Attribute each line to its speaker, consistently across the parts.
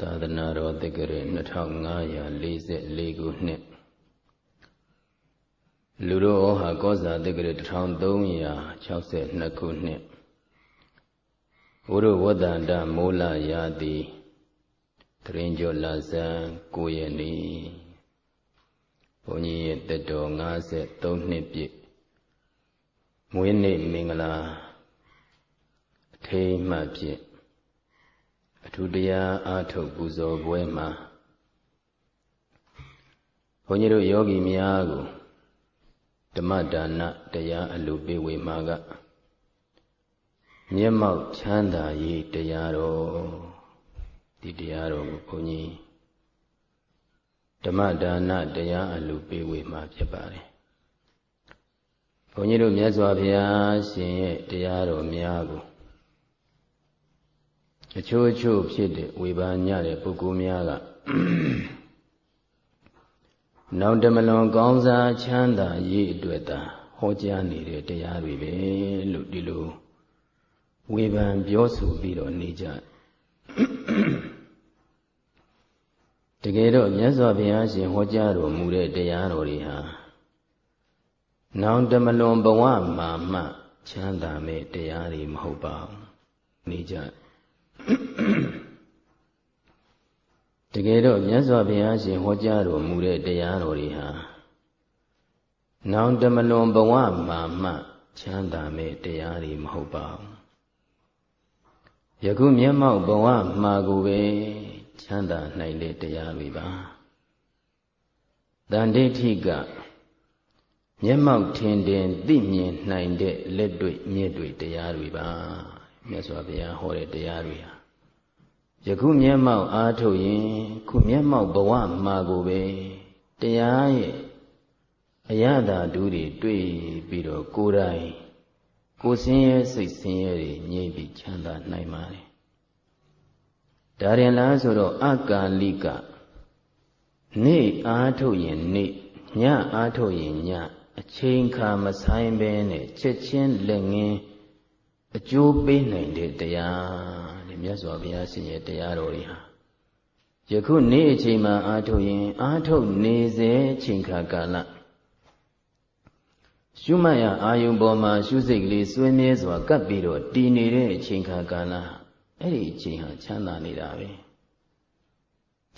Speaker 1: သာသနာတော်တက္ကရာ2544ခုနှစ်လူတော်ဟာကောဇာတက္ကရာ1362ခုနှစ်ဘုရဝတ္တန္တမိုးလာရာတိတရင်ကျော်လာဇန်9ရက်နေ့ဘုန်းကြီးရဲ့တက်တော်53နှစ်ပြည့်မွေးနေ့မင်္ဂလာအထိမ်းမှဖြင့် အထူးတရားအားထုတ်ပူဇော်ပွဲမှာဘုန်းကြီးတို့ယောဂီများကိုဓမ္မဒါနတရားအလူပေးဝေမှာကမျက်မှောက်ချမ်းသာရေးတရားတော်ဒီတရားတော်ကိုဘုန်းကြီးဓမ္မဒါနတရားအလူပေးဝေမှာဖြစ်ပါတယ်ဘုန်းကြီးတို့မြတ်စွာဘုရားရှင်ရဲ့တရားတော်များကို အချို့အချို့ဖြစ်တဲ့ဝေဘာညတဲ့ပုဂ္ဂိုလ်များကနောင်တမလွန်ကောင်းစားချမ်းသာရေးအတွက်သာဟောကြားနေတဲ့တရားတွေပဲလို့ဒီလိုဝေဖန်ပြောဆိုပြီးတော့နေကြတကယ်တော့မြတ်စွာဘုရားရှင်ဟောကြားတော်မူတဲ့တရားတော်တွေဟာနောင်တမလွန်ဘဝမှာမှချမ်းသာမဲ့တရားတွေမဟုတ်ပါဘူးနေကြ တကယ်တော့မြတ်စွာဘုရားရှင်ဟောကြားတော်မူတဲ့တရားတော်တွေဟာနောင်တမလွန်ဘဝမှာမှချမ်းသာမဲ့တရားတွေမဟုတ်ပါဘူးယခုမျက်မှောက်ဘဝမှာကိုပဲချမ်းသာနိုင်တဲ့တရားတွေပါတန်ဋိဋ္ဌိကမျက်မှောက်ထင်တင်သိမြင်နိုင်တဲ့လက်တွေ့မြင့်တွေ့တရားတွေပါ မြတ်စွာဘုရားဟောတဲ့တရားတွေဟာယခုမျက်မှောက်အားထုတ်ရင်ခုမျက်မှောက်ဘဝမှာကိုပဲတရားရဲ့အရသာဒုတွေတွေ့ပြီးတော့ကိုယ်တိုင်ကိုယ်စင်းရဲ့စိတ်စင်းရဲ့တွေငြိမ့်ပြီးချမ်းသာနိုင်ပါတယ်ဒါရင်လားဆိုတော့အကာလိကနေ့အားထုတ်ရင်နေ့ညအားထုတ်ရင်ညအချိန်ခါမဆိုင်ဘဲနဲ့ချက်ချင်းလက်ငင်း အကျိုးပေးနိုင်တဲ့တရားတဲ့မြတ်စွာဘုရားရှင်ရဲ့တရားတော်တွေဟာယခုနေ့အချိန်မှာအာထုတ်ရင် အာထုတ်နေစေချိန်ခါကာလရှုမှတ်ရအာယုံပေါ်မှာရှုစိတ်ကလေးစွဲမြဲစွာကပ်ပြီးတော့တည်နေတဲ့အချိန်ခါကာလအဲ့ဒီအချိန်ဟာချမ်းသာနေတာပဲ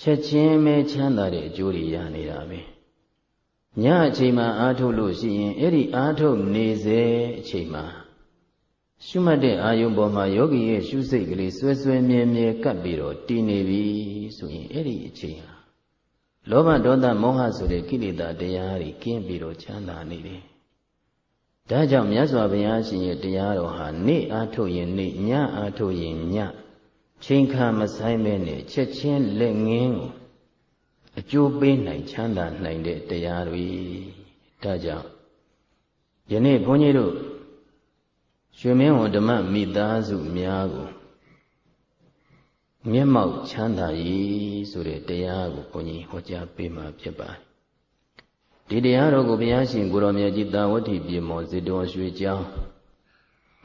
Speaker 1: ချက်ချင်းပဲချမ်းသာတဲ့အကျိုးတွေရနေတာပဲညအချိန်မှာအာထုတ်လို့ရှိရင်အဲ့ဒီအာထုတ်နေစေအချိန်မှာ ရှုမှတ်တဲ့အာယုံပေါ်မှာယောဂီရဲ့ရှုစိတ်ကလေးဆွဲဆွဲမြဲမြဲကပ်ပြီးတော့တည်နေပြီဆိုရင်အဲ့ဒီအချိန်ဟာလောဘဒေါသမောဟဆိုတဲ့ကိလေသာတရားတွေကင်းပြီးတော့ချမ်းသာနေတယ်။ဒါကြောင့်မြတ်စွာဘုရားရှင်ရဲ့တရားတော်ဟာနေ့အားထုတ်ရင်နေ့ညအားထုတ်ရင်ညချိန်ခါမဆိုင်မဲနဲ့ချက်ချင်းလက်ငင်းကိုအကျိုးပေးနိုင်ချမ်းသာနိုင်တဲ့တရားတွေဒါကြောင့်ယနေ့ဘုန်းကြီးတို့ ရွှေမင်းဝန်ဓမ္မမိသားစုများကိုမျက်မှောက်ချမ်းသာရေးဆိုတဲ့တရားကိုဘုန်းကြီးဟောကြားပေးမှာဖြစ်ပါတယ်ဒီတရားတော်ကိုဘုရားရှင်ကိုရောမြတ်ကြီးတာဝတိပြေမောဇေတောရွှေကျောင်း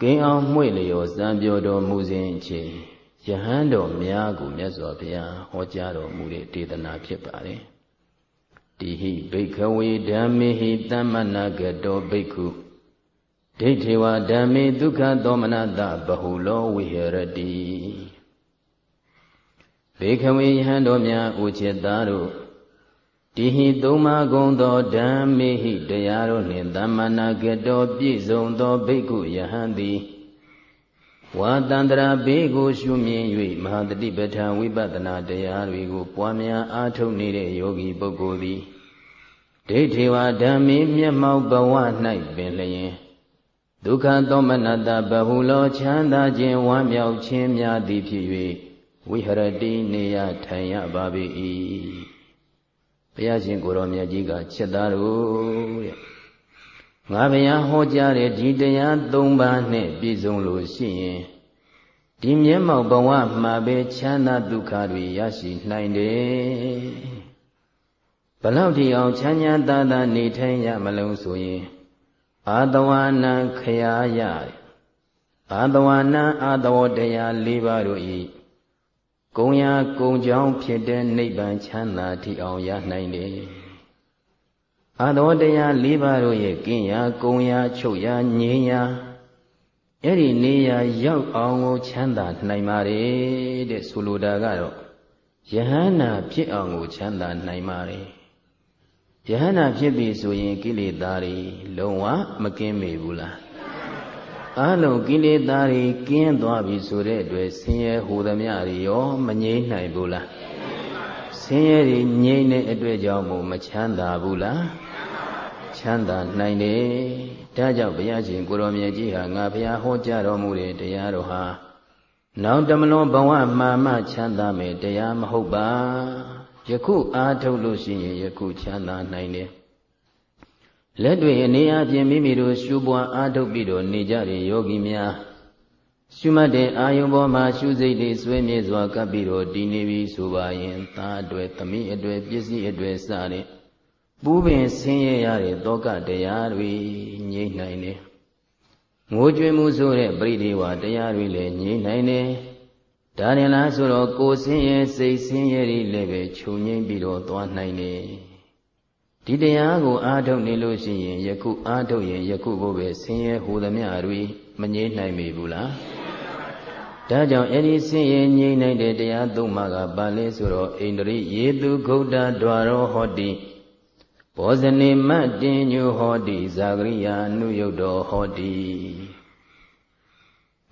Speaker 1: ကင်းအောင်မှွေလျော်စံပြောတော်မူစဉ်အချိန်ယဟန်တော်များကိုမြတ်စွာဘုရားဟောကြားတော်မူတဲ့ဒေသနာဖြစ်ပါတယ်တိဟိဘိခဝေဓမ္မေဟိသမ္မနာကတောဘိက္ခု ဒိဋ္ဌေဝဓမ္မေဒုက္ခသောမနတဘဟုလောဝိဟရတိဘေခဝေယဟန်တော်များဥจิตသားတို့တိဟိသုံးပါးကုံသောဓမ္မေဟိတရားတို့နှင့်သမ္မာနာကတောပြည့်စုံသောဘိက္ခုယဟန်သည်ဝါတန္တရာဘေးကိုရှုမြင်၍မဟာတတိပဋ္ဌာဝိပဿနာတရားတွေကိုပွားများအားထုတ်နေတဲ့ယောဂီပုဂ္ဂိုလ်သည်ဒိဋ္ဌေဝဓမ္မေမျက်မှောက်ဘဝ၌ပင်လျင် ဒုက္ခသောမနတဘဟုလောချမ်းသာခြင်းဝမ်းမြောက်ခြင်းများသည်ဖြစ်၍ဝိဟရတိနေရထိုင်ရပါ၏ဘုရားရှင်ကိုရောမြတ်ကြီးကချက်သားတို့တဲ့ငါဘုရားဟောကြားတဲ့ဒီတရား၃ပါးနဲ့ပြည့်စုံလို့ရှိရင်ဒီမျက်မှောက်ဘဝမှာပဲချမ်းသာဒုက္ခတွေရရှိနိုင်တယ်ဘလောက်ဒီအောင်ချမ်းသာသာသာနေထိုင်ရမလို့ဆိုရင် အာတဝနံခရာယအာတဝနံအာတဝတရား၄ပါးတို့ဤကုံရာကုံကြောင်းဖြစ်တဲ့နိဗ္ဗာန်ချမ်းသာထိအောင်ရနိုင်တယ်အာသောတရား၄ပါးတို့ရဲ့ကင်းရာကုံရာချုပ်ရာငြိမ်းရာအဲ့ဒီနေရာရောက်အောင်ကိုချမ်းသာနိုင်ပါတယ်တဲ့ဆိုလိုတာကတော့ယဟန္တာဖြစ်အောင်ကိုချမ်းသာနိုင်ပါတယ် ယဟန္တာဖြစ်ပြီဆိုရင်ကိလေသာတွေလုံးဝမကင်းမေဘူးလားအလုံးကိလေသာတွေကင်းသွားပြီဆိုတဲ့အတွက်ဆင်းရဲဟူသမျှတွေရောမငြိမ့်နိုင်ဘူးလားဆင်းရဲတွေငြိမ့်တဲ့အတွက်ကြောင့်မို့မချမ်းသာဘူးလားချမ်းသာနိုင်တယ်ဒါကြောင့်ဘုရားရှင်ကိုရောမြတ်ကြီးဟာငါဘုရားဟောကြားတော်မူတဲ့တရားတော်ဟာနောက်တမလွန်ဘဝမှာမှချမ်းသာမယ်တရားမဟုတ်ပါ ယခုအားထုတ်လို့ရှိရင်ယခုချမ်းသာနိုင်တယ်လက်တွေအနေအချင်းမိမိတို့ရှုပွားအားထုတ်ပြီးတော့နေကြတဲ့ယောဂီများရှုမှတ်တဲ့အာယုံပေါ်မှာရှုစိတ်တွေဆွဲမြဲစွာကပ်ပြီးတော့တည်နေပြီဆိုပါရင်သားအတွေ့သမီးအတွေ့ပစ္စည်းအတွေ့စတဲ့ပူးပင်ဆင်းရဲရတဲ့တောကတရားတွေငြိမ့်နိုင်တယ်ငိုကြွေးမှုဆိုတဲ့ပရိဒီဝတရားတွေလည်းငြိမ့်နိုင်တယ် ဒါရင်လားဆိုတော့ကိုယ်ဆင်းရဲစိတ်ဆင်းရဲတွေလည်းပဲခြုံငိမ့်ပြီးတော့သွားနိုင်တယ်ဒီတရားကိုအားထုတ်နေလို့ရှိရင်ယခုအားထုတ်ရင်ယခုကိုပဲဆင်းရဲဟူသမျှတွေမငြိမ့်နိုင်ပြီဘူးလားဒါကြောင့်အဲ့ဒီဆင်းရဲငြိမ့်နိုင်တဲ့တရားသုံးပါးကပါလဲဆိုတော့ဣန္ဒြိယေတုဂௌတ္တဒွါရောဟောတိဘောဇနေမတ်တင်ညုဟောတိဇာဂရိယာနုယုတ်တော်ဟောတိ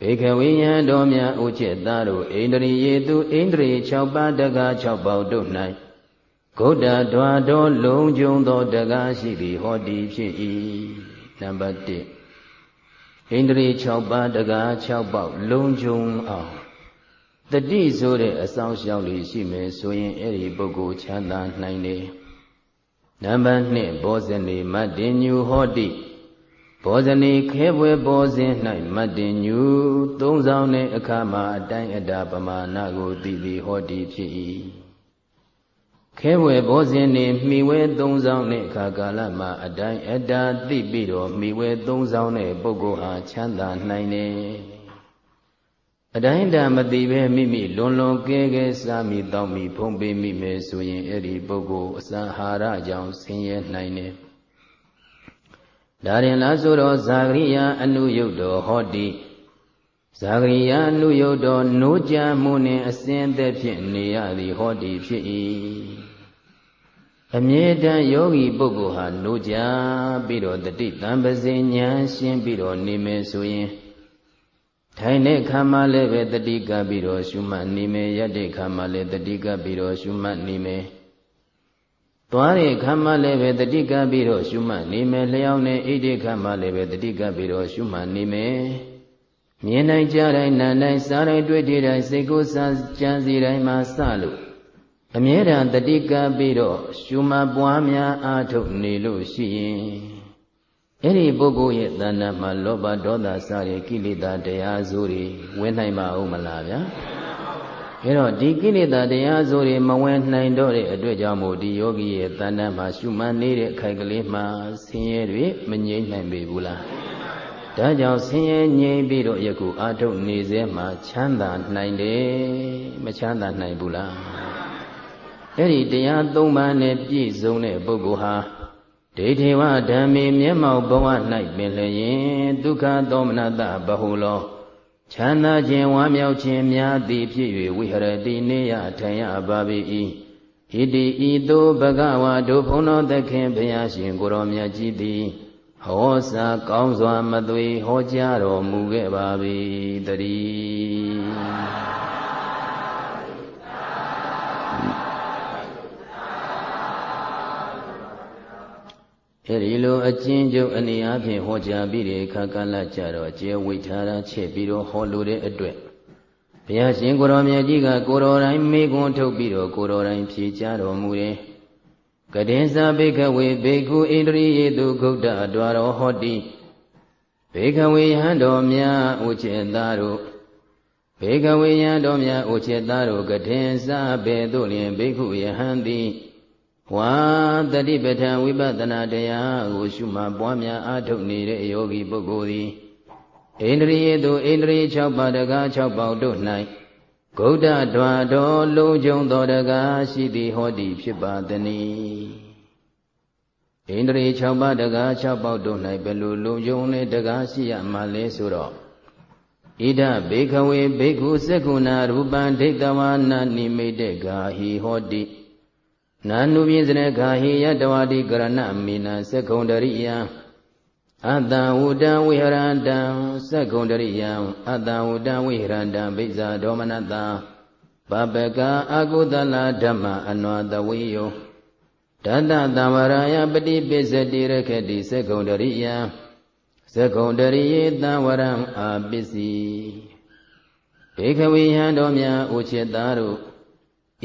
Speaker 1: ဘေခဝိယံတော်များဥจิตသားတို့ဣန္ဒြိယေတုဣန္ဒြိ6ပါးတကား6ပေါက်တို့၌ဂုဒ္ဓဒွါတော်လုံးကျုံသောတကားရှိသည်ဟောတိဖြစ်၏နံပါတ်1ဣန္ဒြိ6ပါးတကား6ပေါက်လုံးကျုံအောင်တတိဆိုတဲ့အဆောင်ရှောက်လေးရှိမယ်ဆိုရင်အဲ့ဒီပုဂ္ဂိုလ်ချမ်းသာနိုင်တယ်နံပါတ်2ဘောဇနေမတ္တင်ညူဟောတိ ဘောဇနေခဲပွဲဘောဇင်း၌မတ္တင်ညူသုံးဆောင်တဲ့အခါမှာအတိုင်းအတာပမာဏကိုသိပြီးဟောတိဖြစ်၏ခဲဝဲဘောဇင်းနေမိဝဲသုံးဆောင်တဲ့အခါကာလမှာအတိုင်းအတာသိပြီးတော့မိဝဲသုံးဆောင်တဲ့ပုဂ္ဂိုလ်ဟာချမ်းသာနိုင်တယ်အတိုင်းတာမသိပဲမိမိလွန်လွန်ကဲကဲစားမိတောင်းမိဖုံးပေးမိမယ်ဆိုရင်အဲ့ဒီပုဂ္ဂိုလ်အစာဟာရကြောင့်ဆင်းရဲနိုင်တယ် ဒါရင်လားဆိုတော့ဇာဂရိယာအနုယုတ်တော်ဟောတိဇာဂရိယာအနုယုတ်တော်နိုးကြမှုနှင့်အစဉ်သက်ဖြင့်နေရသည်ဟောတိဖြစ်၏အမြဲတမ်းယောဂီပုဂ္ဂိုလ်ဟာနိုးကြပြီးတော့တတိတံပစေဉာဏ်ရှင်းပြီးတော့နေမယ်ဆိုရင်ထိုင်တဲ့ခါမှလည်းပဲတတိကပြီးတော့ရှုမှတ်နေမယ်ရတဲ့ခါမှလည်းတတိကပြီးတော့ရှုမှတ်နေမယ် သွားတဲ့ခါမှလည်းပဲတတိကပြီးတော့ရှုမှတ်နေမယ်လျှောင်းနေအိတ်တဲ့ခါမှလည်းပဲတတိကပြီးတော့ရှုမှတ်နေမယ်မြင်နိုင်ကြတိုင်းနားတိုင်းစားတိုင်းတွေ့တဲ့တိုင်းစိတ်ကိုစားကြံစီတိုင်းမှာစလို့အမြဲတမ်းတတိကပြီးတော့ရှုမှတ်ပွားများအားထုတ်နေလို့ရှိရင်အဲ့ဒီပုဂ္ဂိုလ်ရဲ့တဏ္ဍာမှာလောဘဒေါသစတဲ့ကိလေသာတရားစိုးတွေဝင်နိုင်ပါဦးမလားဗျာ အဲတော့ဒီကိလေသာတရားစိုးတွေမဝင်နိုင်တော့တဲ့အတွက်ကြောင့်မို့ဒီယောဂီရဲ့တဏ္ဍာမှာရှုမှတ်နေတဲ့အခိုက်ကလေးမှာဆင်းရဲတွေမငြိမ့်နိုင်ပေဘူးလားဒါကြောင့်ဆင်းရဲငြိမ့်ပြီးတော့ယခုအာထုတ်နေစေမှာချမ်းသာနိုင်တယ်မချမ်းသာနိုင်ဘူးလားအဲ့ဒီတရားသုံးပါးနဲ့ပြည့်စုံတဲ့ပုဂ္ဂိုလ်ဟာဒိဋ္ဌိဝဓမ္မေမျက်မှောက်ဘဝ၌ပင်လျင်ဒုက္ခသောမနတဘဟုလော ချမ်းသာခြင်းဝမ်းမြောက်ခြင်းများသည်ဖြစ်၍ဝိဟရတိနေယထိုင်ရပါ၏ဣတိဤသို့ဘဂဝါတို့ဘုန်းတော်သခင်ဘုရားရှင်ကိုရောမြတ်ကြီးသည်ဟောစာကောင်းစွာမသွေဟောကြားတော်မူခဲ့ပါ၏တည်း အဲဒီလိုအကျဉ်းချုပ်အနေအချင်းဟောကြားပြီးတဲ့အခါကလည်းကြတော့ကျဲဝိထာရချက်ပြီးတော့ဟောလိုတဲ့အတွက်ဘုရားရှင်ကိုရောင်မြတ်ကြီးကကိုရောတိုင်းမေခွန်းထုတ်ပြီးတော့ကိုရောတိုင်းဖြေကြတော်မူတယ်။ကတင်္စာဘေခဝေဘေကုဣန္ဒြိယေတုဂုတ်တအတော်ဟောတိဘေခဝေယံတော်များဥချေသားတို့ဘေခဝေယံတော်များဥချေသားတို့ကတင်္စာဘေတို့လျင်ဘေခုယဟန်သည် ဝါတတိပဋ္ဌာန်ဝိပဿနာတရားကိုရှုမှတ်ပွားများအားထုတ်နေတဲ့ယောဂီပုဂ္ဂိုလ်သည်ဣန္ဒြိယေတုဣန္ဒြိ6ပါးတကား6ပေါက်တို့၌ဂௌဒဓဝါတော်လုံးကျုံတော်တကားရှိသည်ဟောသည်ဖြစ်ပါတည်းဣန္ဒြေ6ပါးတကား6ပေါက်တို့၌ဘယ်လိုလုံးကျုံနဲ့တကားရှိရမှလဲဆိုတော့ဣဒဘေခဝေဘေကုစက္ကုဏရူပံဒိဋ္ဌဝါနာနိမိတေဂာဟိဟောတိ နာနုပိစရခာဟိယတဝတိကရဏမိနာသက္ကုံတရိယံအတံဝုတံဝိဟရတံသက္ကုံတရိယံအတံဝုတံဝိဟရတံဘိဇာဒောမနတံပပကအကုသလဓမ္မအနွာတဝိယောတတတံဝရယပฏิပိစတိရခတိသက္ကုံတရိယံသက္ကုံတရိယေတံဝရံအာပစ္စည်းဒေခဝိဟံတော်မြတ်ဥချေတာတို့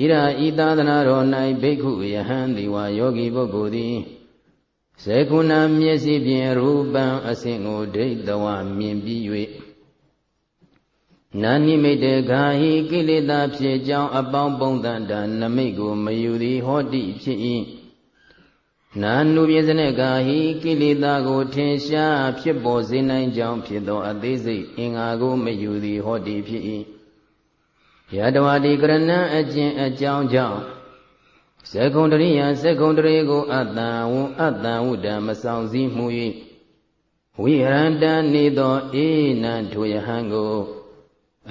Speaker 1: ဣရာဤသာသနာတော်၌ဘိက္ခုယဟန်ဒီဝါယောဂီပုဂ္ဂိုလ်သည်စေကုဏမျက်စိဖြင့်ရူပံအစဉ်ကိုဒိဋ္ဌဝမြင်ပြီး၍နာနိမိတေခာဟိကိလေသာဖြစ်ကြောင်းအပေါင်းပုံသန္တာနမိတ်ကိုမယူသည်ဟောတိဖြစ်၏နာနုပြေစနကာဟိကိလေသာကိုထင်ရှားဖြစ်ပေါ်စေနိုင်ကြောင်းဖြစ်သောအသေးစိတ်အင်္ဂါကိုမယူသည်ဟောတိဖြစ်၏ ယတဝတိကရဏံအကျင့်အကြောင်းကြောင့်ဇကုံတရိယဇကုံတရေကိုအတ္တဝံအတ္တဝုဒ္ဓမဆောင်စည်းမှု၍ဝိဟရန္တနေသောအေနံထိုယဟံကို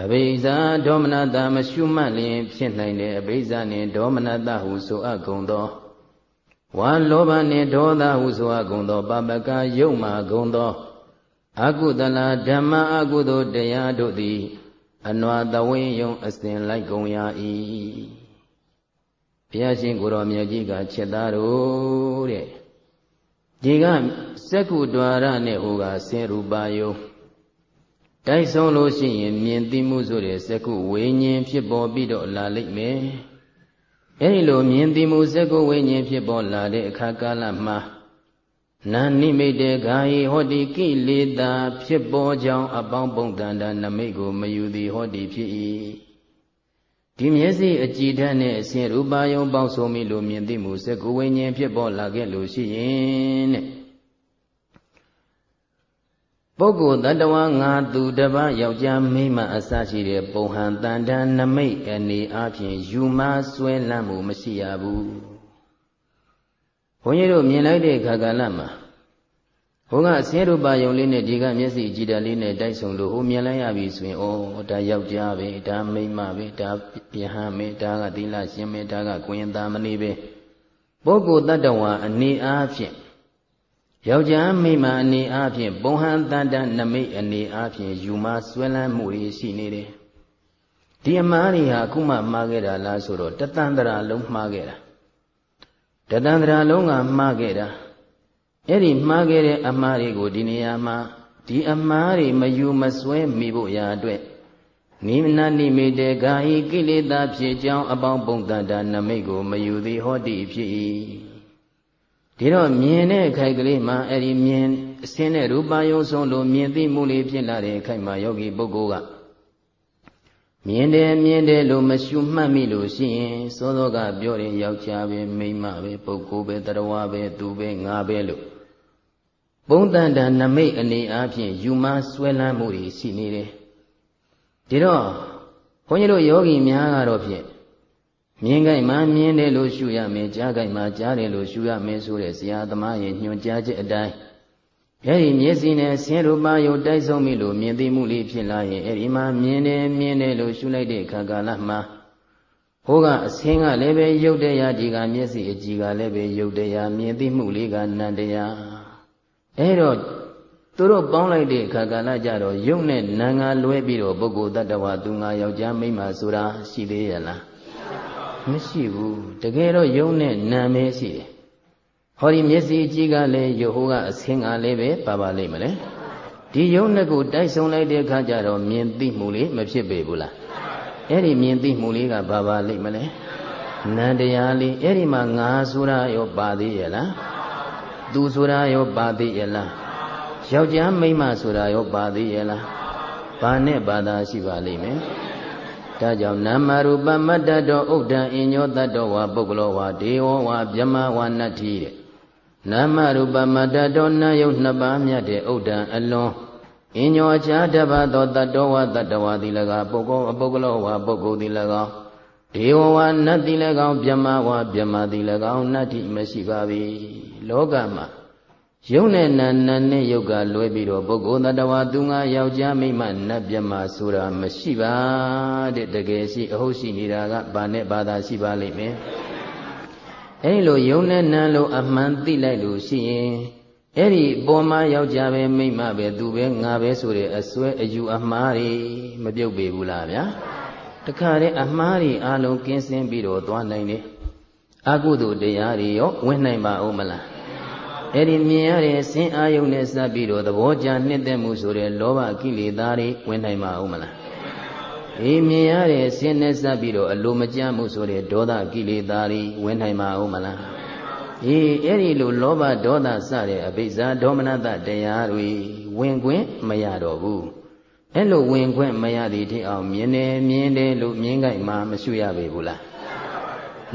Speaker 1: အဘိဇာဒေါမနတာမရှုမှတ်လျင် ဖြစ်နိုင်တဲ့အဘိဇာနှင့်ဒေါမနတာဟုဆိုအပ်ကုန်သောဝါလောဘနှင့်ဒေါသဟုဆိုအပ်ကုန်သောပပကယုံမာကုန်သောအကုသလဓမ္မအကုသိုလ်တရားတို့သည် အနွာတဝင်းယုံအစဉ်လိုက်ကုန်ရ၏ဘုရားရှင်ကိုရောမြတ်ကြီးကချက်သားတို့တဲ့ဒီကစက္ကုဒွါရနဲ့ဟိုကဆင်ရူပါယုံတိုက်ဆုံးလို့ရှိရင်မြင်သိမှုဆိုတဲ့စက္ကုဝိညာဉ်ဖြစ်ပေါ်ပြီးတော့လာလိမ့်မယ်အဲဒီလိုမြင်သိမှုစက္ကုဝိညာဉ်ဖြစ်ပေါ်လာတဲ့အခါကာလမှာ နာနိမိတေဂာယိဟောတိကိလေသာဖြစ်ပေါ်ကြောင်းအပေါင်းပုံတန်တာနမိတ်ကိုမယူသည်ဟောတိဖြစ်၏ဒီမျက်စိအကြည်ဓာတ်နဲ့အစဉ်ရူပါယုံပေါင်းစုံမိလို့မြင်သိမှုစက္ကုဝိညာဉ်ဖြစ်ပေါ်လာခဲ့လို့ရှိရင်တဲ့ပုဂ္ဂိုလ်တ attva ငါသူတပည့်ယောက်ျားမိန်းမအစရှိတဲ့ပုံဟံတန်တန်နမိတ်အနေအချင်းယူမဆွဲလန့်မှုမရှိရဘူး ဘုန်းကြီးတို့မြင်လိုက်တဲ့ခါကာလမှာဘုန်းကအဆင်းရူပါယုံလေးနဲ့ဒီကမျက်စိကြည်တလေးနဲ့တိုက်ဆုံလို့ဟိုမြင်လိုက်ရပြီဆိုရင်ဩဒါယောက်ျားပဲဒါမိန်းမပဲဒါယဟန်ပဲဒါကသီလရှင်ပဲဒါကကိုရင်သားမဏိပဲပုဂ္ဂိုလ်တ attva အနေအားဖြင့်ယောက်ျားမိန်းမအနေအားဖြင့်ပုံဟန်တန်တနမိတ်အနေအားဖြင့်ယူမဆွဲလန်းမှုတွေရှိနေတယ်ဒီအမားတွေဟာအခုမှမှားခဲ့တာလားဆိုတော့တသန္တရာလုံးမှားခဲ့တာ တတန္တရာလုံးကမှားခဲ့တာအဲ့ဒီမှားခဲ့တဲ့အမှားတွေကိုဒီနေရာမှာဒီအမှားတွေမယူမစွဲမိဖို့ရာအတွက်နိမနာနိမိတေဂာဟိကိလေသာဖြစ်ကြောင်းအပေါင်းပုံတန်တာနမိတ်ကိုမယူသည်ဟောတိဖြစ်၏ဒီတော့မြင်တဲ့အခိုက်ကလေးမှာအဲ့ဒီမြင်အစင်းတဲ့ရူပယုံဆုံးလို့မြင်သိမှုလေးဖြစ်လာတဲ့အခိုက်မှာယောဂီပုဂ္ဂိုလ်က မြင်တယ်မြင်တယ်လို့မရှုမှတ်မိလို့ရှိရင်စောစောကပြောတယ်ယောက်ျားပဲမိန်းမပဲပုဂ္ဂိုလ်ပဲတရားပဲသူပဲငါပဲလို့ပုံတန်တန်နမိတ်အနေအားဖြင့်ယူမဆွဲလန်းမှုတွေရှိနေတယ်ဒီတော့ဘုန်းကြီးတို့ယောဂီများကတော့ဖြင့်မြင်ကြိုက်မှမြင်တယ်လို့ရှုရမယ်ကြားကြိုက်မှကြားတယ်လို့ရှုရမယ်ဆိုတဲ့ဆရာသမားရဲ့ညွှန်ကြားချက်အတိုင်း အဲ့ဒီမျက်စိနဲ့ဆင်းရူပယုတ်တိုက်ဆုံးပြီလို့မြင်သိမှုလေးဖြစ်လာရင်အဲ့ဒီမှာမြင်တယ်မြင်တယ်လို့ရှုလိုက်တဲ့အခါကာလမှာဟိုကအဆင်းကလည်းပဲယုတ်တရားဒီကမျက်စိအကြည့်ကလည်းပဲယုတ်တရားမြင်သိမှုလေးကနန္တရားအဲ့တော့သူတို့ပေါင်းလိုက်တဲ့အခါကာလကြတော့ယုတ်နဲ့နာငါလွဲပြီးတော့ပုဂ္ဂိုလ်တ attva သူငါယောက်ျားမိန်းမဆိုတာရှိသေးရဲ့လားမရှိဘူးတကယ်တော့ယုတ်နဲ့နာမဲရှိတယ် ဟောဒီမျက်စိအကြည့်ကလည်းယဟိုကအဆင်းကလည်းပဲပါပါလိမ့်မလဲဒီယုံနှစ်ကိုတိုက်ဆုံလိုက်တဲ့အခါကျတော့မြင်သိမှုလေးမဖြစ်ပေဘူးလားအဲ့ဒီမြင်သိမှုလေးကဘာပါလိမ့်မလဲနန္တရားလေးအဲ့ဒီမှာငါဆိုတာရောပါသေးရဲ့လားသူဆိုတာရောပါသေးရဲ့လားယောက်ျားမိန်းမဆိုတာရောပါသေးရဲ့လားဘာနဲ့ဘာသာရှိပါလိမ့်မယ်ဒါကြောင့်နာမရူပမတ္တတောဥဒ္ဒံအညောတတ္တဝါပုဂ္ဂလောဝါဒေဝဝါဗျမဝါနတ္တိတဲ့ နာမရူပမတ္တတောနာယုတ်နှစ်ပါးမြတ်တဲ့ဥဒ္ဒံအလွန်အညောအခြားတပတ်သောတတ္တဝတတ္တဝသည်၎င်းပုဂ္ဂိုလ်အပုဂ္ဂလောဝပုဂ္ဂိုလ်သည်၎င်းဒေဝဝနတ်သည်၎င်းမြမဝမြမသည်၎င်းနတ္တိမရှိပါ၏လောကမှာယုံနဲ့နာနာနဲ့ယုတ်ကလွဲပြီးတော့ပုဂ္ဂိုလ်တ attva သူငါယောက်ျားမိန်းမနတ်မြမဆိုတာမရှိပါတဲ့တကယ်ရှိအဟုတ်ရှိနေတာကဘာနဲ့ဘာသာရှိပါလိမ့်မယ် အဲဒီလိုယုံနဲ့နာလို့အမှန်သိလိုက်လို့ရှိရင်အဲ့ဒီပေါ်မှာယောက်ျားပဲမိန်းမပဲသူပဲငါပဲဆိုတဲ့အစွဲအယူအမှားတွေမပြုတ်ပေဘူးလားဗျာတခါတည်းအမှားတွေအလုံးကင်းစင်ပြီးတော့သွားနိုင်တယ်အကုသိုလ်တရားတွေရောဝင်နိုင်ပါဦးမလားအဲ့ဒီမြင်ရတဲ့ဆင်းအာယုန်နဲ့စပ်ပြီးတော့သဘောကြနှစ်သက်မှုဆိုတဲ့လောဘကိလေသာတွေဝင်နိုင်ပါဦးမလား အေးမြင်ရတဲ့ဆင်းနဲ့စပ်ပြီးတော့အလိုမကျမှုဆိုတဲ့ဒေါသကိလေသာတွေဝင်နိုင်ပါဦးမလားအေးအဲ့ဒီလိုလောဘဒေါသစတဲ့အဘိဇာဒေါမနတတရားတွေဝင်ခွင့်မရတော့ဘူးအဲ့လိုဝင်ခွင့်မရသည့်ထိအောင်မြင်တယ်မြင်တယ်လို့မြင်ကြိုက်မှမရှိရပေဘူးလား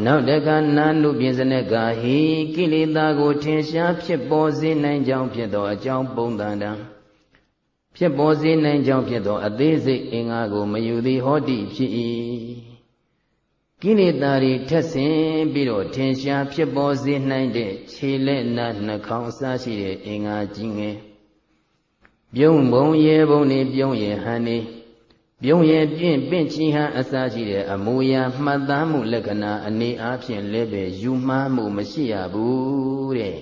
Speaker 1: နောက်တကနာနုပြင်းစနကဟိကိလေသာကိုထင်ရှားဖြစ်ပေါ်စေနိုင်ကြောင်းဖြစ်သောအကြောင်းပုံသဏ္ဍာန် ဖြစ်ပေါ်စေနိုင်ကြောင်းဖြစ်သော အသေးစိတ်အင်္ဂါကိုမယူသည်ဟောတိဖြစ်၏ကိလေသာတွေထက်ဆင်ပြီးတော့ထင်ရှားဖြစ်ပေါ်စေနိုင်တဲ့ခြေလက်နာနှာခေါင်းအစရှိတဲ့အင်္ဂါကြီးငယ်ပြုံးဘုံရေဘုံနေပြုံးရဟန်နေပြုံးရဲ့ပြင့်ပင့်ချီဟန်အစရှိတဲ့အမူအရာမှတ်သားမှုလက္ခဏာအနေအားဖြင့်လည်းပဲယူမှားမှုမရှိရဘူးတဲ့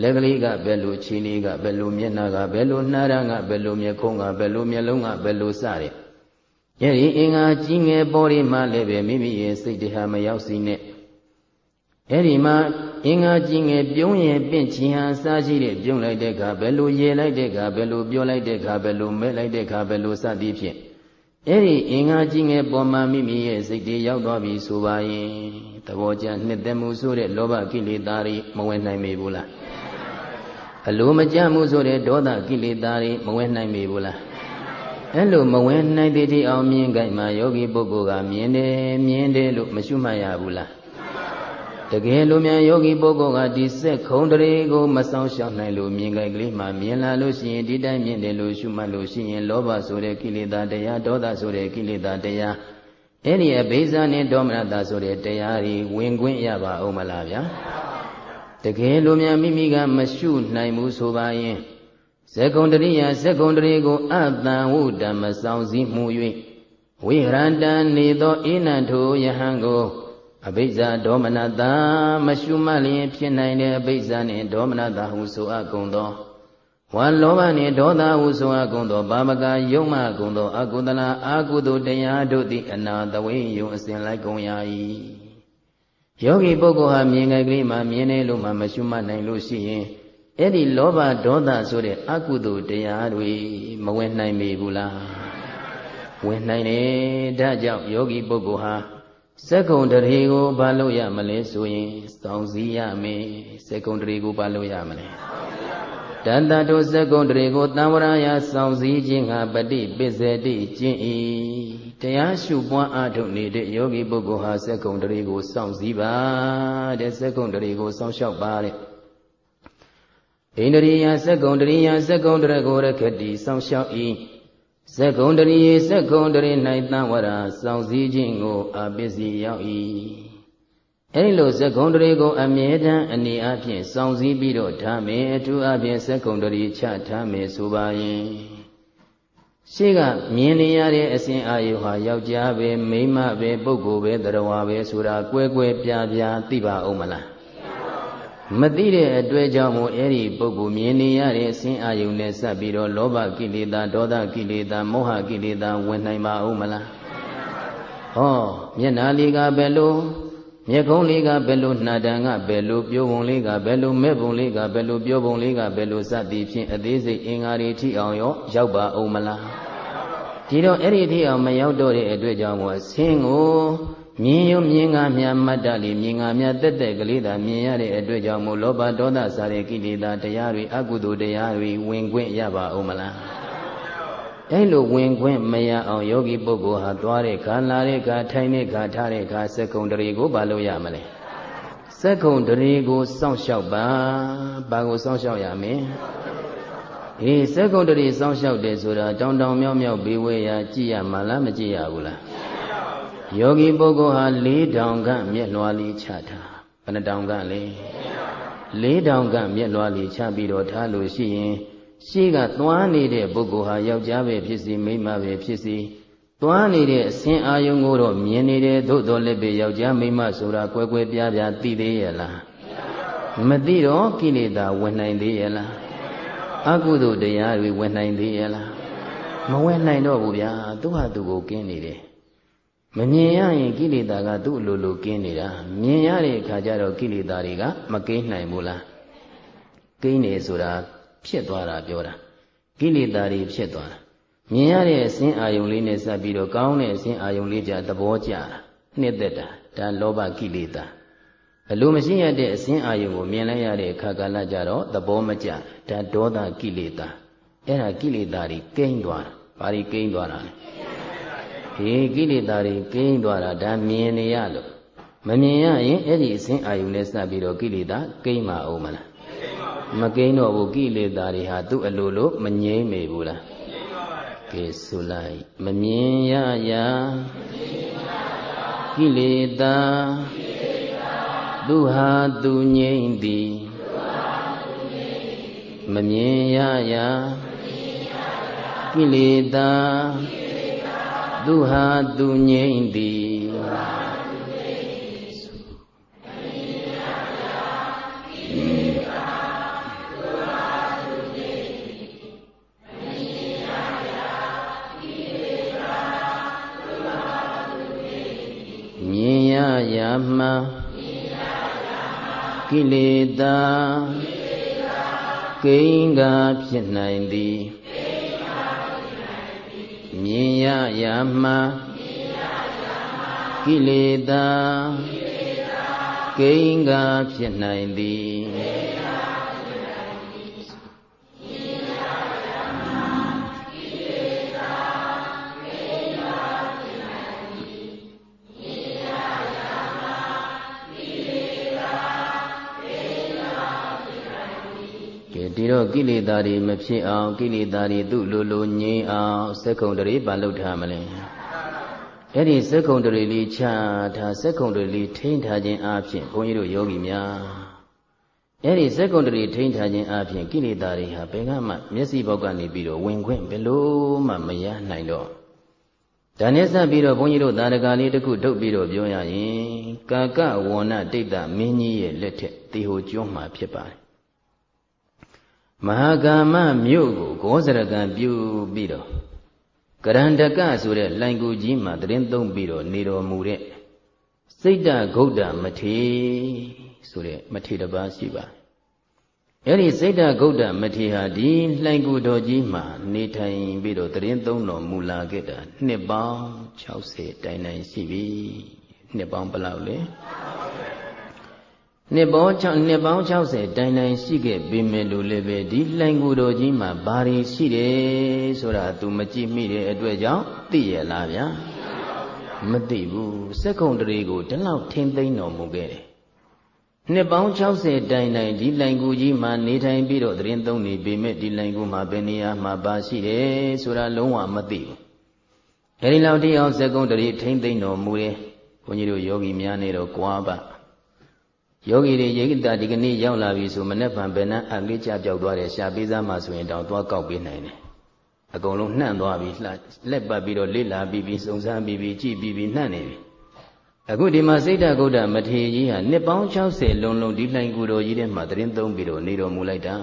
Speaker 1: လက်ကလေးကဘယ်လိုခြေလေးကဘယ်လိုမျက်နှာကဘယ်လိုနှာရကဘယ်လိုမျက်ခုံးကဘယ်လိုမျက်လုံးကဘယ်လိုစတဲ့အဲဒီအင်္ဂါကြီးငယ်ပေါ်ဒီမှလည်းပဲမိမိရဲ့စိတ်တရားမရောက်စီနဲ့အဲ့ဒီမှာအင်္ဂါကြီးငယ်ပြုံးရင်ပင့်ချင်ဟာစားရှိတဲ့ပြုံးလိုက်တဲ့အခါဘယ်လိုရေလိုက်တဲ့အခါဘယ်လိုပြောလိုက်တဲ့အခါဘယ်လိုမဲလိုက်တဲ့အခါဘယ်လိုစသည်ဖြင့်အဲ့ဒီအင်္ဂါကြီးငယ်ပေါ်မှာမိမိရဲ့စိတ်တွေရောက်သွားပြီဆိုပါရင်သဘောကျနှစ်သက်မှုဆိုတဲ့လောဘကိလေသာတွေမဝင်နိုင်ပေဘူးလား အလိုမကျမှုဆိုတဲ့ဒေါသကိလေသာတွေမဝင်နိုင်ပေဘူးလားအဲ့လိုမဝင်နိုင်တဲ့ဒီအောင်မြင်ကြမှာယောဂီပုဂ္ဂိုလ်ကမြင်တယ်မြင်တယ်လို့မရှုမှတ်ရဘူးလားတကယ်လို့များယောဂီပုဂ္ဂိုလ်ကဒီစက်ခုံတရေကိုမဆောင်ရှောက်နိုင်လို့မြင်ကြကလေးမှမြင်လာလို့ရှိရင်ဒီတိုင်းမြင်တယ်လို့ရှုမှတ်လို့ရှိရင်လောဘဆိုတဲ့ကိလေသာတရားဒေါသဆိုတဲ့ကိလေသာတရားအဲ့ဒီအဘိဇာနဲ့ဒေါမနတာဆိုတဲ့တရားတွေဝင်ခွင့်ရပါဦးမလားဗျာ တကယ်လို့များမိမိကမရှုနိုင်ဘူးဆိုပါရင်ဇကုံတရိယဇကုံတရေကိုအတန်ဝုဓမ္မဆောင်စည်းမှု၍ဝိဟရန္တနေသောအိနံထိုယဟံကိုအဘိဇာဒေါမနတာမရှုမှတ်လျင်ဖြစ်နိုင်တဲ့အဘိဇာနှင့်ဒေါမနတာဟုဆိုအပ်ကုန်သောဝါလောဘနှင့်ဒေါသဟုဆိုအပ်ကုန်သောဘာမကယုံမှကုန်သောအကုသလအာကုသိုလ်တရားတို့သည်အနာတဝိယုံအစဉ်လိုက်ကုန်ရ၏ ယောဂီပုဂ္ဂိုလ်ဟာမြင်ငယ်ကလေးမှမြင်နေလို့မှမရှုမှတ်နိုင်လို့ရှိရင်အဲ့ဒီလောဘဒေါသဆိုတဲ့အကုသိုလ်တရားတွေမဝင်နိုင်ပေဘူးလားဝင်နိုင်တယ်ဒါကြောင့်ယောဂီပုဂ္ဂိုလ်ဟာစက္ကုံတရေကိုဘာလို့ရမလဲဆိုရင်စောင့်စည်းရမယ်စက္ကုံတရေကိုဘာလို့ရမလဲ တန်တတို့စက္ကုံတရေကိုတံဝရယစောင့်စည်းခြင်းကပฏิပစ္စတိကျင့်ဤတရားရှုပွားအားထုတ်နေတဲ့ယောဂီပုဂ္ဂိုလ်ဟာစက္ကုံတရေကိုစောင့်စည်းပါတဲ့စက္ကုံတရေကိုစောင့်ရှောက်ပါတဲ့ဣန္ဒြိယစက္ကုံတရိယစက္ကုံတရကိုရခတိစောင့်ရှောက်၏ဇကုံတရီဇကုံတရီ၌တံဝရစောင့်စည်းခြင်းကိုအပစ္စည်းရောက်၏ အဲဒီလိုဇကုံတရီကိုအမြဲတမ်းအနေအချင်းစောင့်စည်းပြီးတော့ထားမယ်အထူးအဖြင့်ဇကုံတရီချထားမယ်ဆိုပါရင်ရှေ့ကမြင်နေရတဲ့အစဉ်အာယုဟာယောက်ျားပဲမိန်းမပဲပုဂ္ဂိုလ်ပဲတရားပဲဆိုတာကွဲကွဲပြားပြားသိပါအောင်မလားမသိတဲ့အတွက်ကြောင့်မို့အဲ့ဒီပုဂ္ဂိုလ်မြင်နေရတဲ့အစင်းအာယုန်နဲ့စပ်ပြီးတော့လောဘကိလေသာဒေါသကိလေသာမောဟကိလေသာဝင်နိုင်ပါဦးမလားဟောမျက်နာလေးကဘယ်လို မျက်ခုံးလေးကဘယ်လိုနှာတန်ကဘယ်လိုပြောပုံလေးကဘယ်လိုမဲ့ပုံလေးကဘယ်လိုပြောပုံလေးကဘယ်လိုစသည်ဖြင့်အသေးစိတ်အင်္ဂါတွေထိအောင်ရောရောက်ပါဦးမလားဒီတော့အဲ့ဒီထိအောင်မရောက်တော့တဲ့အတွက်ကြောင့်မို့ဆင်းကိုမြင်ရုံမြင်ကားမြမတ်တလေးမြင်ကားမြတက်တဲ့ကလေးသာမြင်ရတဲ့အတွက်ကြောင့်မို့လောဘဒေါသစတဲ့ကိလေသာတရားတွေအကုသိုလ်တရားတွေဝင်ခွင့်ရပါဦးမလား အဲ့လိုဝင်ခွင့်မရအောင်ယောဂီပုဂ္ဂိုလ်ဟာသွားတဲ့ခါလာတဲ့ခါထိုင်တဲ့ခါထားတဲ့ခါစက္ကုံတရီကိုဘာလို့ရမလဲစက္ကုံတရီကိုစောင့်ရှောက်ပါဘာကိုစောင့်ရှောက်ရမလဲအေးစက္ကုံတရီစောင့်ရှောက်တယ်ဆိုတာတောင်တောင်မြောက်မြောက်ဘေးဝဲရာကြည့်ရမှလားမကြည့်ရဘူးလားယောဂီပုဂ္ဂိုလ်ဟာ၄တောင်ကမျက်လွှာလေးချထားဘယ်နှတောင်ကလဲ၄တောင်ကမျက်လွှာလေးချပြီးတော့ထားလို့ရှိရင် ရှိကသွားနေတဲ့ပုဂ္ဂိုလ်ဟာယောက်ျားပဲဖြစ်စီမိန်းမပဲဖြစ်စီသွားနေတဲ့အစင်အာယုံကိုတော့မြင်နေတယ်သို့တော်လည်းပဲယောက်ျားမိန်းမဆိုတာကွယ်ကွယ်ပြားပြားသိသေးရဲ့လားမသိတော့ကိလေသာဝင်နိုင်သေးရဲ့လားအကုသိုလ်တရားတွေဝင်နိုင်သေးရဲ့လားမဝင်နိုင်တော့ဘူးဗျာသူဟာသူကိုကင်းနေတယ်မမြင်ရရင်ကိလေသာကသူ့အလိုလိုကင်းနေတာမြင်ရတဲ့အခါကျတော့ကိလေသာတွေကမကင်းနိုင်ဘူးလားကိန်းနေဆိုတာ ဖြစ်သွားတာပြောတာကိလေသာတွေဖြစ်သွားတာမြင်ရတဲ့အစင်းအာယုံလေးနဲ့စပ်ပြီးတော့ကောင်းတဲ့အစင်းအာယုံလေးကြသဘောကျတာနှစ်သက်တာဒါလောဘကိလေသာအလိုမရှိရတဲ့အစင်းအာယုံကိုမြင်လိုက်ရတဲ့အခါကာလကြတော့သဘောမကျဒါဒေါသကိလေသာအဲ့ဒါကိလေသာတွေကိန်းသွားတာဘာတွေကိန်းသွားတာလဲဒီကိလေသာတွေကိန်းသွားတာဒါမြင်နေရလို့မမြင်ရရင်အဲ့ဒီအစင်းအာယုံနဲ့စပ်ပြီးတော့ကိလေသာကိန်းမအောင်မလား မကိန်းတော့ဘူးကိလေသာတွေဟာသူ့အလိုလိုမငြိမ့်မေဘူးလားကဲဆိုလိုက်မမြင်ရရာကိလေသာသူဟာသူငြိမ့်သည်မမြင်ရရာကိလေသာသူဟာသူငြိမ့်သည် ကိလေသာကိင်္ဂါဖြစ်နိုင်သည်မြင်ရရာမှကိလေသာကိင်္ဂါဖြစ်နိုင်သည် ဒီတော့ကိလေသာတွေမဖြစ်အောင်ကိလေသာတွေသူ့လိုလိုငြိမ်းအောင်စက္ကုံတရေပါလုပ်ထားမလဲအဲ့ဒီစက္ကုံတရေလေးချထားစက္ကုံတရေလေးထိန်းထားခြင်းအပြင်ဘုန်းကြီးတို့ယောဂီများအဲ့ဒီစက္ကုံတရေထိန်းထားခြင်းအပြင်ကိလေသာတွေဟာဘယ်ကမှမျက်စိဘောက်ကနေပြီးတော့ဝင်ခွင့်ဘယ်လို့မှမရနိုင်တော့ဒါနဲ့စပ်ပြီးတော့ဘုန်းကြီးတို့သာရကလေးတစ်ခုထုတ်ပြီးတော့ပြောရရင်ကာကဝဏတိတ်တမင်းကြီးရဲ့လက်ထက်တေဟိုကျွန်းမှာဖြစ်ပါတယ် မဟာကာမမြို့ကိုဂောဇရကံပြုပြီးတော့ကရန္တကဆိုတဲ့လိုင်ကူကြီးမှာတရင်သုံးပြီးတော့နေတော်မူတဲ့စိတ်တဂௌတမထေဆိုတဲ့မထေတပါးရှိပါအဲ့ဒီစိတ်တဂௌတမထေဟာဒီလှိုင်ကူတော်ကြီးမှာနေထိုင်ပြီးတော့တရင်သုံးတော်မူလာခဲ့တာနှစ်ပေါင်း60တိုင်တိုင်ရှိပြီနှစ်ပေါင်းဘယ်လောက်လဲ နှစ်ပေါင်း6နှစ်ပေါင်း60တိုင်တိုင်ရှိခဲ့ပေမဲ့လို့လည်းပဲဒီလှိုင်ကိုယ်တော်ကြီးမှာဘာတွေရှိတယ်ဆိုတာ तू မကြည့်မိတဲ့အတွက်ကြောင့်သိရလားဗျာမသိဘူးစက်ကုံတရေကိုဒီလောက်ထင်းသိမ့်တော်မူခဲ့တယ်နှစ်ပေါင်း60တိုင်တိုင်ဒီလှိုင်ကိုကြီးမှာနေထိုင်ပြီးတော့သတင်းသုံးနေပေမဲ့ဒီလှိုင်ကိုမှာဘယ်နေရာမှာပါရှိတယ်ဆိုတာလုံးဝမသိဘူးအဲဒီလောက်တရားစက်ကုံတရေထိမ့်သိမ့်တော်မူတယ်ဘုန်းကြီးတို့ယောဂီများနေတော့ကြွားပါ ယောဂီတွေယေကိတာဒီကနေ့ရောက်လာပြီဆိုမနေ့ဗံဘယ်နှအလေးချပြောက်သွားတယ်ရှာပေးစားမှဆိုရင်တောင်သွားကောက်ပေးနိုင်တယ်အကုန်လုံးနှံ့သွားပြီလှလက်ပတ်ပြီးတော့လိလာပြီးပြီးစုံစမ်းပြီးပြီးကြည့်ပြီးပြီးနှံ့နေပြီအခုဒီမှာစိတ်တဂုတ်တမထေရကြီးဟာနှစ်ပေါင်း60လုံးလုံးဒီလှိုင်ကူတော်ကြီးထဲမှာတရင်သုံးပြီးတော့နေတော်မူလိုက်တာ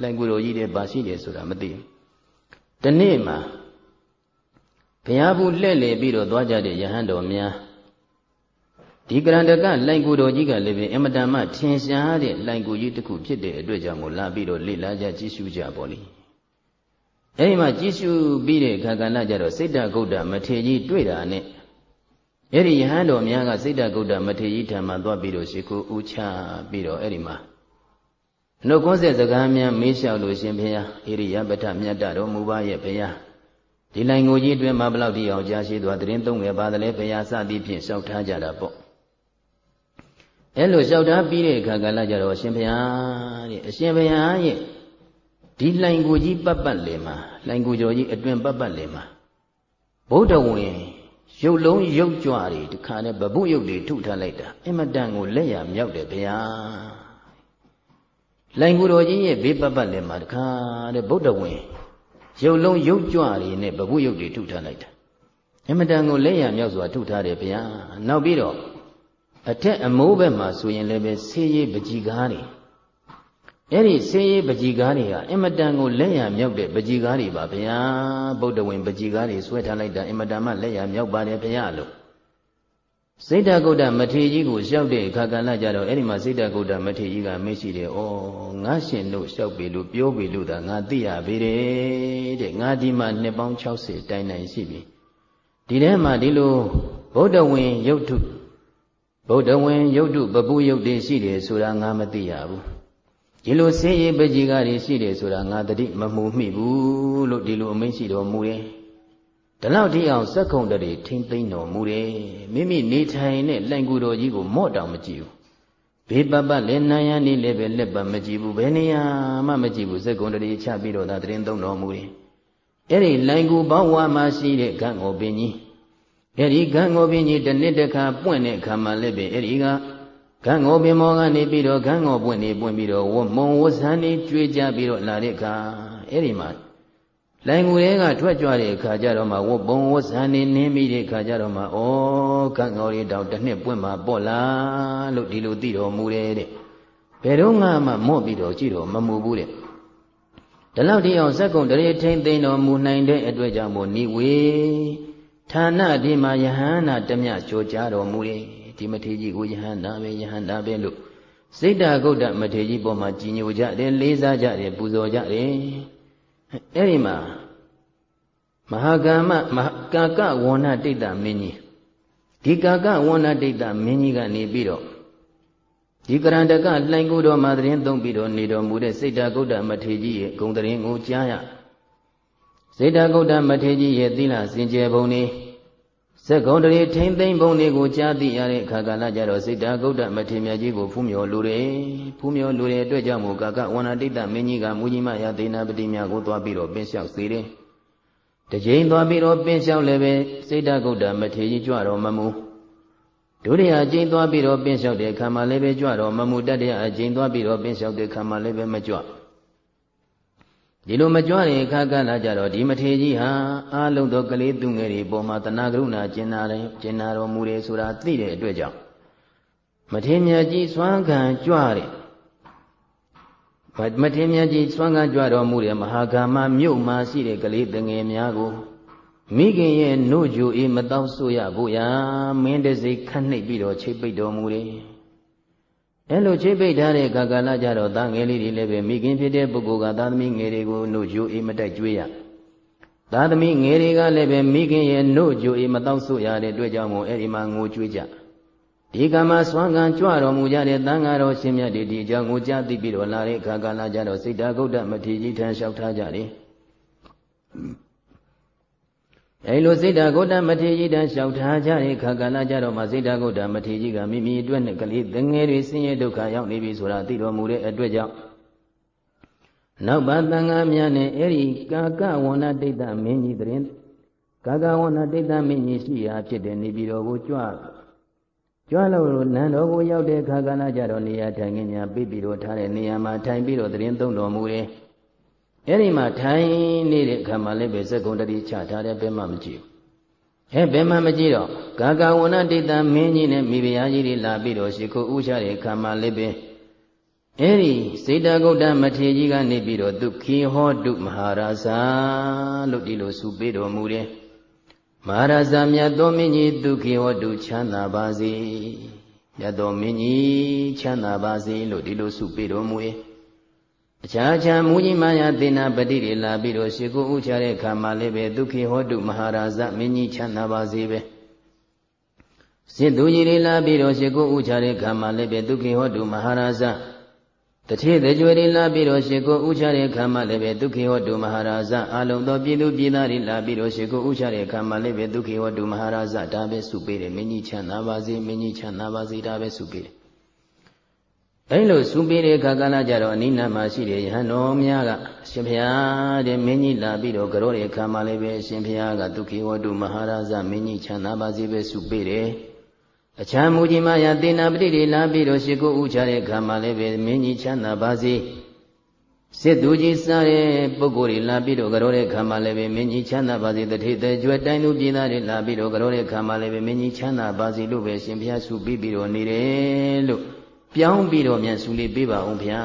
Speaker 1: လှိုင်ကူတော်ကြီးထဲဘာရှိတယ်ဆိုတာမသိဘူးဒီနေ့မှာဘုရားဘူးလှဲ့လေပြီးတော့သွားကြတဲ့ယဟန်တော်များ ဒီကရန္တကလိုင်ကူတော်ကြီးကလည်းပဲအမတန်မှထင်ရှားတဲ့လိုင်ကူကြီးတစ်ခုဖြစ်တဲ့အတွက်ကြောင့်မို့လာပြီးတော့လေ့လာကြကြည့်ရှုကြပါလိမ့်အဲဒီမှာကြည့်ရှုပြီးတဲ့အခါကဏ္ဍကျတော့စိတ်တဂုတ်တမထေကြီးတွေ့တာနဲ့အဲ့ဒီယဟန်တော်များကစိတ်တဂုတ်တမထေကြီးထံမှာသွားပြီးတော့ရှိခိုးဥချပြီးတော့အဲ့ဒီမှာနှုတ်ခွန်းဆက်စကားများမေးလျှောက်လို့ရှင်ဘုရားဣရိယပဋ္ဌမြတ်တော်မူပါရဲ့ဘုရားဒီလိုင်ကိုကြီးအတွင်းမှာဘလောက်တိအောင်ကြားရှိသွားတရင်သုံးငယ်ပါတယ်လေဘုရားစသည်ဖြင့်လျှောက်ထားကြတာပေါ့ အဲ့လိုလျှောက်ထားပြီးတဲ့အခါကလည်းကြတော့အရှင်ဘုရားတဲ့အရှင်ဘုရားရဲ့ဒီလှိုင်ကိုကြီးပတ်ပတ်လေမှာလှိုင်ကိုကျော်ကြီးအတွင်ပတ်ပတ်လေမှာဗုဒ္ဓဝင်ရုပ်လုံးရုပ်ကြွတွေတခါနဲ့ဗဗုရုပ်တွေထုထားလိုက်တာအမတန်ကိုလက်ရမြောက်တယ်ဗျာလိုင်ကူတော်ကြီးရဲ့ဘေးပတ်ပတ်လည်းမှာတခါတဲ့ဗုဒ္ဓဝင်ရုပ်လုံးရုပ်ကြွတွေနဲ့ဗဗုရုပ်တွေထုထားလိုက်တာအမတန်ကိုလက်ရမြောက်စွာထုထားတယ်ဗျာနောက်ပြီးတော့ အထက်အမိုးဘက်မှာဆိုရင်လည်းပဲဆေးရည်ပကြီကားတွေအဲ့ဒီဆေးရည်ပကြီကားတွေကအင်မတန်ကိုလက်ရမြောက်တဲ့ပကြီကားတွေပါဗျာဗုဒ္ဓဝင်ပကြီကားတွေဆွဲထားလိုက်တာအင်မတန်မှလက်ရမြောက်ပါတယ်ဗျာလို့စိတ်တကုဋ္ဌမထေရကြီးကိုလျှောက်တဲ့အခါကလည်းကြတော့အဲ့ဒီမှာစိတ်တကုဋ္ဌမထေရကြီးကမေ့ရှိတယ်။ဩငါရှင်တို့လျှောက်ပြီလို့ပြောပြီလို့သာငါသိရပြီတဲ့။ငါဒီမှာနှစ်ပေါင်း60တိုင်တိုင်ရှိပြီ။ဒီထဲမှာဒီလိုဗုဒ္ဓဝင်ရုပ်ထု ဗုဒ္ဓဝင်ရုပ်ထုပပူရုပ်တွေရှိတယ်ဆိုတာငါမသိရဘူး။ဒီလိုဆေးရည်ပကြီးကားတွေရှိတယ်ဆိုတာငါတတိမမှုမိဘူးလို့ဒီလိုအမိန့်ရှိတော်မူတယ်။ဒီလောက်ထိအောင်စက်ခုံတည်းထိမ့်သိမ့်တော်မူတယ်မိမိနေထိုင်တဲ့လိုင်ကူတော်ကြီးကိုမော့တောင်မကြည့်ဘူးဘေးပပလည်းနာယန်နေလည်းပဲလက်ပတ်မကြည့်ဘူးဘယ်နေရာမှမကြည့်ဘူးစက်ကုံတည်းချပြီးတော့သာတရင်သုံးတော်မူတယ်အဲ့ဒီလိုင်ကူဘောင်းဝါမှာရှိတဲ့ဂန့်ငေါပင်ကြီး အဲ့ဒီဂန့်ငေါပင်ကြီးတစ်နှစ်တစ်ခါပွင့်တဲ့အခါမှာလည်းပဲအဲ့ဒီကဂန့်ငေါပင်မောကနေပြီးတော့ဂန့်ငေါပွင့်နေပွင့်ပြီးတော့ဝမုံဝဆန်းနေကြွေးကြပြီးတော့လာတဲ့အခါအဲ့ဒီမှာလိုင်ငူတွေကထွက်ကြွတဲ့အခါကျတော့မှဝတ်ပုံဝတ်ဆန်နေနင်းပြီးတဲ့အခါကျတော့မှဩကန့်ငေါရီတောင်တစ်နှစ်ပွင့်မှာပေါ့လားလို့ဒီလိုသိတော်မူတယ်တဲ့ဘယ်တော့မှမော့ပြီးတော့ကြည့်တော့မမူဘူးတဲ့ဒီလောက်တည်းအောင်ဇက်ကုံတရေထိမ့်သိမ့်တော်မူနိုင်တဲ့အတွက်ကြောင့်မို့နိဝေ ဌာနဒီမှာယဟန္တာတမျှကြောကြားတော်မူတယ်ဒီမထေကြီးကိုယဟန္တာပဲယဟန္တာပဲလို့စိတ်တဂုတ်တမထေကြီးပေါ်မှာကြည်ညိုကြတယ်လေးစားကြတယ်ပူဇော်ကြတယ်အဲ့ဒီမှာမဟာကမ္မမဟာကာကဝဏတိတ်တမင်းကြီးဒီကာကဝဏတိတ်တမင်းကြီးကနေပြီးတော့ဒီကရန္တကလှိုင်ကိုတော်မှာသတင်းသုံးပြီးတော့နေတော်မူတဲ့စိတ်ဓာကုဋ္ဌမထေကြီးရဲ့ဂုံသတင်းကိုကြားရ စိတ်ဓာကုဋ္ဌမထေကြီးရဲ့သီလစင်ကြယ်ပုံนี้ဇက်ကုံတရေထိမ့်သိမ့်ပုံတွေကိုကြားသိရတဲ့အခါကလည်းကြတော့စိတ်ဓာကုဋ္ဌမထေမြတ်ကြီးကိုဖူးမြော်လိုတယ်ဖူးမြော်လိုတဲ့အတွက်ကြောင့်မို့ကာကဝဏတိတ်တမင်းကြီးကမူကြီးမရသေနာပတိမြတ်ကိုသွားပြီးတော့ပင်လျှောက်စေတယ်တကြိမ်သွားပြီးတော့ပင်လျှောက်လည်းပဲစိတ်တကုဋ္ဌမထေကြီးကြွတော်မမူဒုတိယအကျိန်သွားပြီးတော့ပင်လျှောက်တဲ့အခါမှာလည်းပဲကြွတော်မမူတတိယအကျိန်သွားပြီးတော့ပင်လျှောက်တဲ့အခါမှာလည်းပဲမကြွ ဒီလိုမကြွတဲ့အခါကလာကြတော့ဒီမထေကြီးဟာအာလုံးသောကလေးသူငယ်တွေပေါ်မှာတဏှာကရုဏာကျင်နာတယ်ကျင်နာတော်မူတယ်ဆိုတာသိတဲ့အတွက်ကြောင့်မထေမြတ်ကြီးစွမ်းခံကြွတဲ့မထေမြတ်ကြီးစွမ်းကားကြွတော်မူတဲ့မဟာကာမမြို့မှာရှိတဲ့ကလေးတငယ်များကိုမိခင်ရဲ့နှုတ်ကြိုအေးမတော့ဆိုရဖို့ရာမင်းတစိခတ်နှိပ်ပြီးတော့ချိတ်ပိတ်တော်မူတယ်။ အဲလိုချိတ်ပိတ်ထားတဲ့ကာကလကြတော့သားငယ်လေးတွေလည်းပဲမိခင်ဖြစ်တဲ့ပုဂ္ဂိုလ်ကသားသမီးငယ်တွေကိုနှုတ်ကြိုအေးမတိုက်ကြွေးရ။သားသမီးငယ်တွေကလည်းပဲမိခင်ရဲ့နှုတ်ကြိုအေးမတော့ဆိုရတဲ့အတွက်ကြောင့်မို့အဲ့ဒီမှာငိုကြွေးကြ။ဒီကမှာစွမ်းကံကြွတော်မူကြတဲ့တန်ဃာတော်ရှင်မြတ်တွေဒီအကြောင်းကိုကြားသိပြီးတော့လာတဲ့အခါကလာကြတော့စိတ်ဓာဂုတ်တမထေကြီးထံလျှောက်ထားကြတယ် အဲလိုစိတ်ဓာဂုတ်တမထေကြီးထံလျှောက်ထားကြတဲ့အခါကလာကြတော့မှစိတ်ဓာဂုတ်တမထေကြီးကမိမိအတွက်နဲ့ကလေးတငယ်တွေဆင်းရဲဒုက္ခရောက်နေပြီဆိုတာသိတော်မူတဲ့အတွက်ကြောင့်နောက်ပါတန်ဃာများနဲ့အဲ့ဒီကာကဝဏတိတ်တမင်းကြီးတရင်ကာကဝဏတိတ်တမင်းကြီးရှိရာဖြစ်တဲ့နေပြည်တော်ကိုကြွကြွလို့နန်းတော်ကိုရောက်တဲ့အခါကလည်းကြတော့နေရာထိုင်ခင်းများပြပြီးတော့ထားတဲ့နေရာမှာထိုင်ပြီးတော့တရင်သုံးတော်မူတယ်။ အဲဒီမှာထိုင်နေတဲ့အခါမှာလည်းပဲစက်ကုံတတိချထားတယ်ဘယ်မှမကြည့်ဘူး။အဲဘယ်မှမကြည့်တော့ဂါဂဝဏတိတမင်းကြီးနဲ့မိဖုရားကြီးတွေလာပြီးတော့ရှိခိုးဥချတဲ့အခါမှာလည်းပဲအဲဒီစေတဂုတ်တမထေကြီးကနေပြီးတော့ဒုက္ခိဟောတုမဟာရာဇာလို့ဒီလိုဆုပေးတော်မူတယ်။မဟာရဇာမြတ်သောမင်းကြီးဒုက္ခိဟောတုချမ်းသာပါစေမြတ်သောမင်းကြီးချမ်းသာပါစေလို့ဒီလိုဆုပေးတော်မူ၏ အခြားအခြားမူကြီးမာယာသေနာပတိတွေလာပြီးတော့ရှ िख ုဥချတဲ့အခါမှာလည်းပဲဒုက္ခိဟောတုမဟာရာဇမင်းကြီးချမ်းသာပါစေပဲစစ်သူကြီးတွေလာပြီးတော့ရှ िख ုဥချတဲ့အခါမှာလည်းပဲဒုက္ခိဟောတုမဟာရာဇတထေတကြွတွေလာပြီးတော့ရှ िख ုဥချတဲ့အခါမှာလည်းပဲဒုက္ခိဟောတုမဟာရာဇအလုံးသောပြည်သူပြည်သားတွေလာပြီးတော့ရှ िख ုဥချတဲ့အခါမှာလည်းပဲဒုက္ခိဟောတုမဟာရာဇဒါပဲစုပေးတယ်မင်းကြီးချမ်းသာပါစေမင်းကြီးချမ်းသာပါစေဒါပဲစုပေးတယ် အဲလိုစူပေးတဲ့အခါကလည်းကြတော့အနိနာမှာရှိတဲ့ယဟန်တော်များကရှင်ဘုရားတဲ့မင်းကြီးလာပြီးတော့ကြောတဲ့အခါမှာလည်းပဲရှင်ဘုရားကဒုက္ခိဝတုမဟာရာဇမင်းကြီးချမ်းသာပါစေပဲစူပေးတယ်အချမ်းမူကြီးမယသေနာပတိတွေလာပြီးတော့ရှိကိုဥချတဲ့အခါမှာလည်းပဲမင်းကြီးချမ်းသာပါစေစစ်သူကြီးစားတဲ့ပုဂ္ဂိုလ်တွေလာပြီးတော့ကြောတဲ့အခါမှာလည်းပဲမင်းကြီးချမ်းသာပါစေတထေတဲ့ကျွဲတိုင်းသူပြည်သားတွေလာပြီးတော့ကြောတဲ့အခါမှာလည်းပဲမင်းကြီးချမ်းသာပါစေလို့ပဲရှင်ဘုရားစူပြီးပြီးတော့နေတယ်လို့ ပြောင်းပြီးတော့မြန်ဆူလေးပေးပါအောင်ဗျာ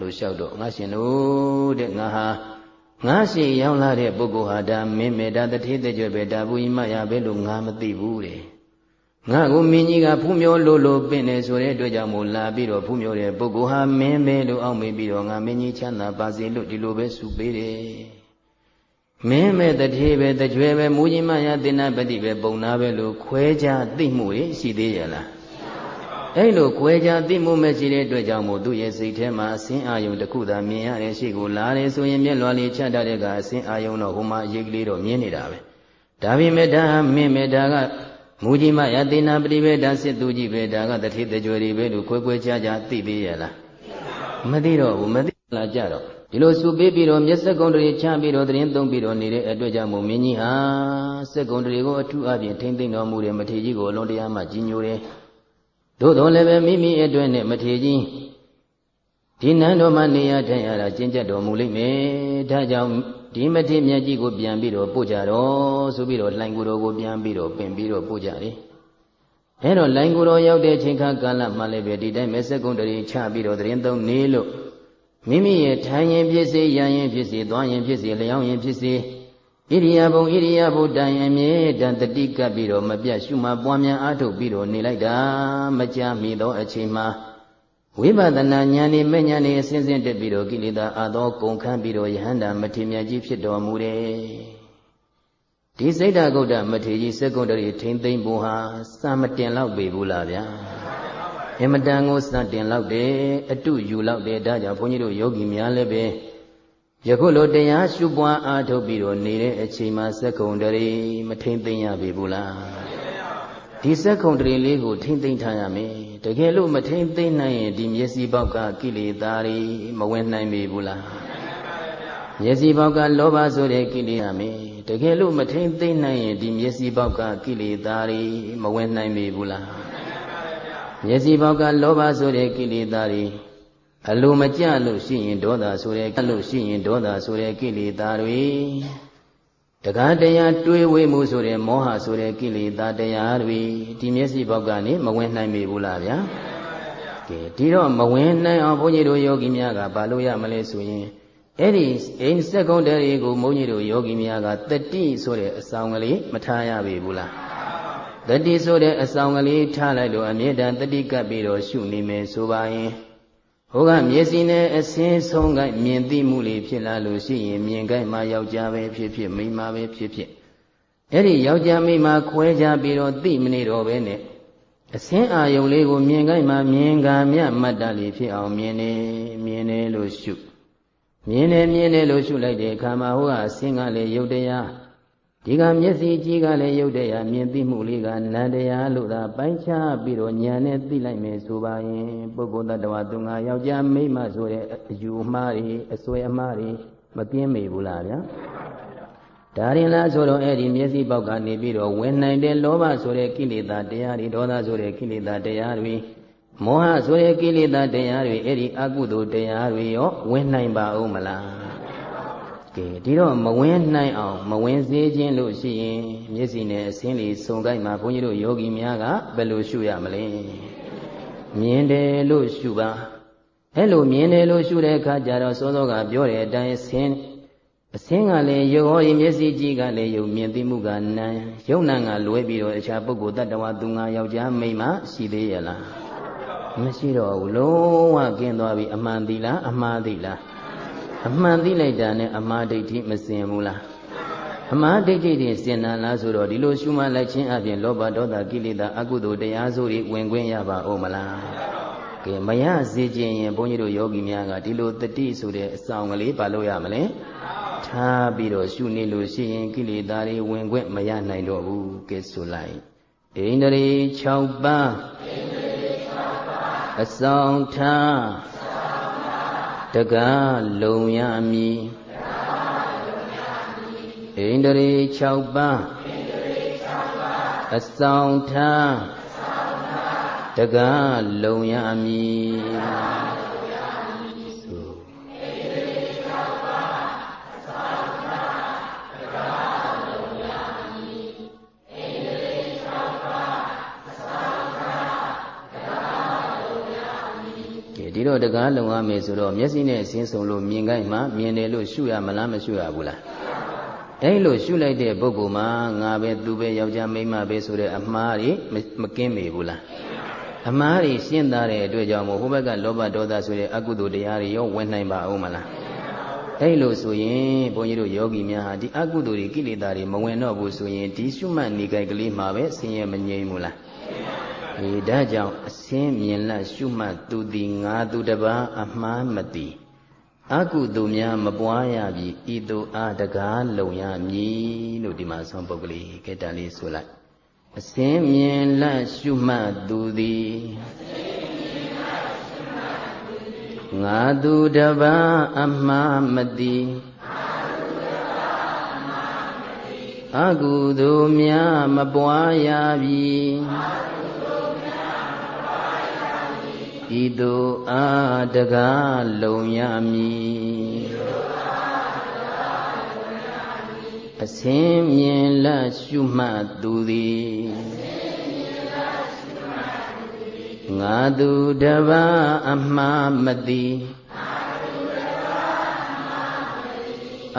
Speaker 1: လို့လျှောက်တော့ငါရှင်တို့တဲ့ငါဟာငါရှိရောက်လာတဲ့ပုဂ္ဂိုလ်ဟာဒါမင်းမေဒါတတိတကြွယ်ပဲဒါဘူးကြီးမရပဲလို့ငါမသိဘူးတဲ့ငါကိုမင်းကြီးကဖူးမြောလို့လို့ပင့်နေဆိုတဲ့အတွက်ကြောင့်မို့လာပြီးတော့ဖူးမြောတဲ့ပုဂ္ဂိုလ်ဟာမင်းပဲလို့အောက်မေ့ပြီးတော့ငါမင်းကြီးချမ်းသာပါစေလို့ဒီလိုပဲဆူပေးတယ်မင်းမဲ့တတိပဲတကြွယ်ပဲမူကြီးမရတင်နာပတိပဲပုံနာပဲလို့ခွဲခြားသိမှုရှိသေးရဲ့လား အဲ့လိုကွဲကြသိမှုမရှိတဲ့အတွက်ကြောင့်မို့သူ့ရဲ့စိတ်ထဲမှာအစင်းအာယုံတစ်ခုသာမြင်ရတဲ့ရှိကိုလာတယ်ဆိုရင်မျက်လွှာလေးချတတ်တဲ့ကအစင်းအာယုံတော့ဟိုမှာအရေးကလေးတော့မြင်နေတာပဲဒါပေမဲ့ဒါဟာမင်းမေဒါကမူကြီးမယသေနာပရိဝေဒစစ်သူကြီးပဲဒါကတတိတကြွယ်တွေပဲလို့ခွဲခွဲခြားခြားသိသေးရလားမသိတော့ဘူးမသိလားကြတော့ဒီလိုစုပေးပြီးတော့မျက်စက်ကုံတွေချပြီးတော့သတင်းသုံးပြီးတော့နေတဲ့အတွက်ကြောင့်မို့မင်းကြီးဟာစက်ကုံတွေကိုအထူးအပြင်ထိမ့်သိမ့်တော်မူတဲ့မထေကြီးကိုအလုံးတရားမှကြီးညိုတယ် သို့တော်လည်းပဲမိမိအတွက်နဲ့မထေကြီးဒီနန်းတော်မှာနေရထိုင်ရတာကျင့်ကြတ်တော်မူလိမ့်မယ်ဒါကြောင့်ဒီမထေမြတ်ကြီးကိုပြန်ပြီးတော့ပို့ကြတော့ဆိုပြီးတော့လိုင်ကူတော်ကိုပြန်ပြီးတော့ပင်ပြီးတော့ပို့ကြတယ်အဲတော့လိုင်ကူတော်ရောက်တဲ့ချိန်ခါကာလမှလည်းပဲဒီတိုင်းမဲစက်ကုန်းတရီချပြီးတော့တရင်သုံးနေလို့မိမိရဲ့ထိုင်ရင်ဖြစ်စေရရင်ဖြစ်စေသွားရင်ဖြစ်စေလျောင်းရင်ဖြစ်စေ ဣရိယာပုဣရိယာပုတိုင်အမြဲတမ်းတတိကပ်ပြီးတော့မပြတ်ရှုမှပွားများအားထုတ်ပြီးတော့နေလိုက်တာမကြမီသောအချိန်မှာဝိပဿနာဉာဏ်နဲ့မဲ့ဉာဏ်နဲ့အစဉ်စဉ်တက်ပြီးတော့ကိလေသာအသောကုန်ခန်းပြီးတော့ယဟန္တာမထေမြတ်ကြီးဖြစ်တော်မူတယ်ဒီစိတ်ဓာဂုတ်တမထေကြီးစက္ကုတ္တရီထိမ့်သိမ့်ဖို့ဟာစာမတင်လောက်ပေဘူးလားဗျာအမတန်ကိုစတင်လောက်တယ်အတုယူလောက်တယ်ဒါကြောင့်ဘုန်းကြီးတို့ယောဂီများလည်းပဲ ယခုလိုတရားရှုပွားအားထုတ်ပြီးတော့နေတဲ့အချိန်မှာစက္ကုံတရေမထိမ့်သိမ့်ရပြီဘူးလားဒီစက္ကုံတရေလေးကိုထိမ့်သိမ့်ထားရမယ်တကယ်လို့မထိမ့်သိမ့်နိုင်ရင်ဒီမျက်စိပေါက်ကကိလေသာတွေမဝင်နိုင်ပြီဘူးလားမျက်စိပေါက်ကလောဘဆိုတဲ့ကိလေသာမယ်တကယ်လို့မထိမ့်သိမ့်နိုင်ရင်ဒီမျက်စိပေါက်ကကိလေသာတွေမဝင်နိုင်ပြီဘူးလားမျက်စိပေါက်ကလောဘဆိုတဲ့ကိလေသာတွေ အလိုမကြလို့ရှိရင်ဒေါသဆိုတဲ့ကလို့ရှိရင်ဒေါသဆိုတဲ့ကိလေသာတွေတကားတရားတွေးဝေးမှုဆိုတဲ့မောဟဆိုတဲ့ကိလေသာတရားတွေဒီမျက်စိဘောက်ကနေမဝင်နိုင်ပြီဘူးလားဗျာကဲဒီတော့မဝင်နိုင်အောင်ဘုန်းကြီးတို့ယောဂီများကဘာလို့ရမလဲဆိုရင်အဲ့ဒီအိမ်စက်ကုန်းတွေကိုဘုန်းကြီးတို့ယောဂီများကတတိဆိုတဲ့အဆောင်ကလေးမထားရပြီဘူးလားတတိဆိုတဲ့အဆောင်ကလေးထားလိုက်လို့အမြဲတမ်းတတိကပ်ပြီးတော့ရှုနေမယ်ဆိုပါရင် ဟိုကမျက်စိနဲ့အစင်းဆုံးကမြင်သိမှုလေးဖြစ်လာလို့ရှိရင်မြင်ကြိုက်မှယောက်ျားပဲဖြစ်ဖြစ်မိန်းမပဲဖြစ်ဖြစ်အဲ့ဒီယောက်ျားမိန်းမခွဲခြားပြီးတော့သိမနေတော့ပဲနဲ့အစင်းအာယုံလေးကိုမြင်ကြိုက်မှမြင်ကမြမတ်တလေးဖြစ်အောင်မြင်နေမြင်နေလို့ရှုမြင်နေမြင်နေလို့ရှုလိုက်တဲ့အခါမှာဟိုကအစင်းကလည်းယုတ်တရား ဒီကမျက်စိကြီးကလည်းရုပ်တရားမြင်သိမှုလေးကနန္တရားလို့သာပိုင်းခြားပြီးတော့ဉာဏ်နဲ့သိလိုက်မယ်ဆိုပါရင်ပုဂ္ဂိုလ်တ attva သူငါယောက်ျားမိန်းမဆိုတဲ့အယူအမှားတွေအစွဲအမှားတွေမကင်းမေဘူးလားဗျာဒါရင်လားဆိုတော့အဲ့ဒီမျက်စိပေါက်ကနေပြီးတော့ဝင်နိုင်တဲ့လောဘဆိုတဲ့ကိလေသာတရားတွေဒေါသဆိုတဲ့ကိလေသာတရားတွေမောဟဆိုတဲ့ကိလေသာတရားတွေအဲ့ဒီအကုသိုလ်တရားတွေရောဝင်နိုင်ပါဦးမလား ကဲဒီတော့မဝင်နိုင်အောင်မဝင်စေခြင်းလို့ရှိရင်မျက်စိနဲ့အစင်းလေးစုံကိုက်မှာဘုန်းကြီးတို့ယောဂီများကဘယ်လိုရှုရမလဲမြင်တယ်လို့ရှုပါအဲ့လိုမြင်တယ်လို့ရှုတဲ့အခါကျတော့စောစောကပြောတဲ့အတိုင်းဆင်းအစင်းကလည်းရုပ်ဟောဒီမျက်စိကြည့်ကလည်းရုပ်မြင်သိမှုကနာရုပ်နာကလွဲပြီးတော့အခြားပုဂ္ဂိုလ်တ attva သူငါယောက်ျားမိန်းမရှိသေးရလားမရှိတော့ဘူးလုံးဝကင်းသွားပြီအမှန်သီလားအမှားသီလား အမှန်သိလိုက်တာနဲ့အမှားဒိဋ္ဌိမစင်ဘူးလားအမှားဒိဋ္ဌိတွေစင်နာလားဆိုတော့ဒီလိုရှုမှတ်လိုက်ခြင်းအပြင်လောဘဒေါသကိလေသာအကုသိုလ်တရားစိုးတွေဝင်ခွင့်ရပါဦးမလားကဲမရစေခြင်းရင်ဘုန်းကြီးတို့ယောဂီများကဒီလိုတတိဆိုတဲ့အဆောင်ကလေးပါလို့ရမလဲထားပြီးတော့ရှုနေလို့ရှိရင်ကိလေသာတွေဝင်ခွင့်မရနိုင်တော့ဘူးကဲဆိုလိုက်ဣန္ဒြေ6ပါးဣန္ဒြေ6ပါးအဆောင်ထား တကားလုံရမည်ဣန္ဒြေ6ပါးအဆောင်ထားတကားလုံရမည် တော့တကားလုံရမယ်ဆိုတော့မျက်စိနဲ့အစင်းစုံလို့မြင်ခိုင်းမှမြင်တယ်လို့ရှုရမလားမရှုရဘူးလားအဲ့လိုရှုလိုက်တဲ့ပုဂ္ဂိုလ်မှာငါပဲသူပဲယောက်ျားမိန်းမပဲဆိုတဲ့အမှားတွေမကင်းမေဘူးလားအမှားတွေရှင်းသားတဲ့အတွက်ကြောင့်မို့ဟိုဘက်ကလောဘဒေါသဆိုတဲ့အကုသိုလ်တရားတွေရောဝင်နိုင်ပါဦးမလားအဲ့လိုဆိုရင်ဘုန်းကြီးတို့ယောဂီများဟာဒီအကုသိုလ်တွေကိလေသာတွေမဝင်တော့ဘူးဆိုရင်ဒီရှုမှတ်နေကြကလေးမှာပဲဆင်းရဲမငြိမ်းဘူးလား ဒီဒါကြောင့်အစင်းမြင်လရှုမှတ်သူသည်ငါသူတပါအမှားမသိအကုသိုလ်များမပွားရပြီဤသို့အာတကားလုံရမည်လို့ဒီမှာဆုံးပုဂ္ဂလိကတလေးဆိုလိုက်အစင်းမြင်လရှုမှတ်သူသည်ငါသူတပါအမှားမသိအကုသိုလ်များမပွားရပြီ ဤသို့အာတကားလုံရမည်အစင်းမြင်လရှုမှတ်သူသည်ငါသူတပါအမှားမသိ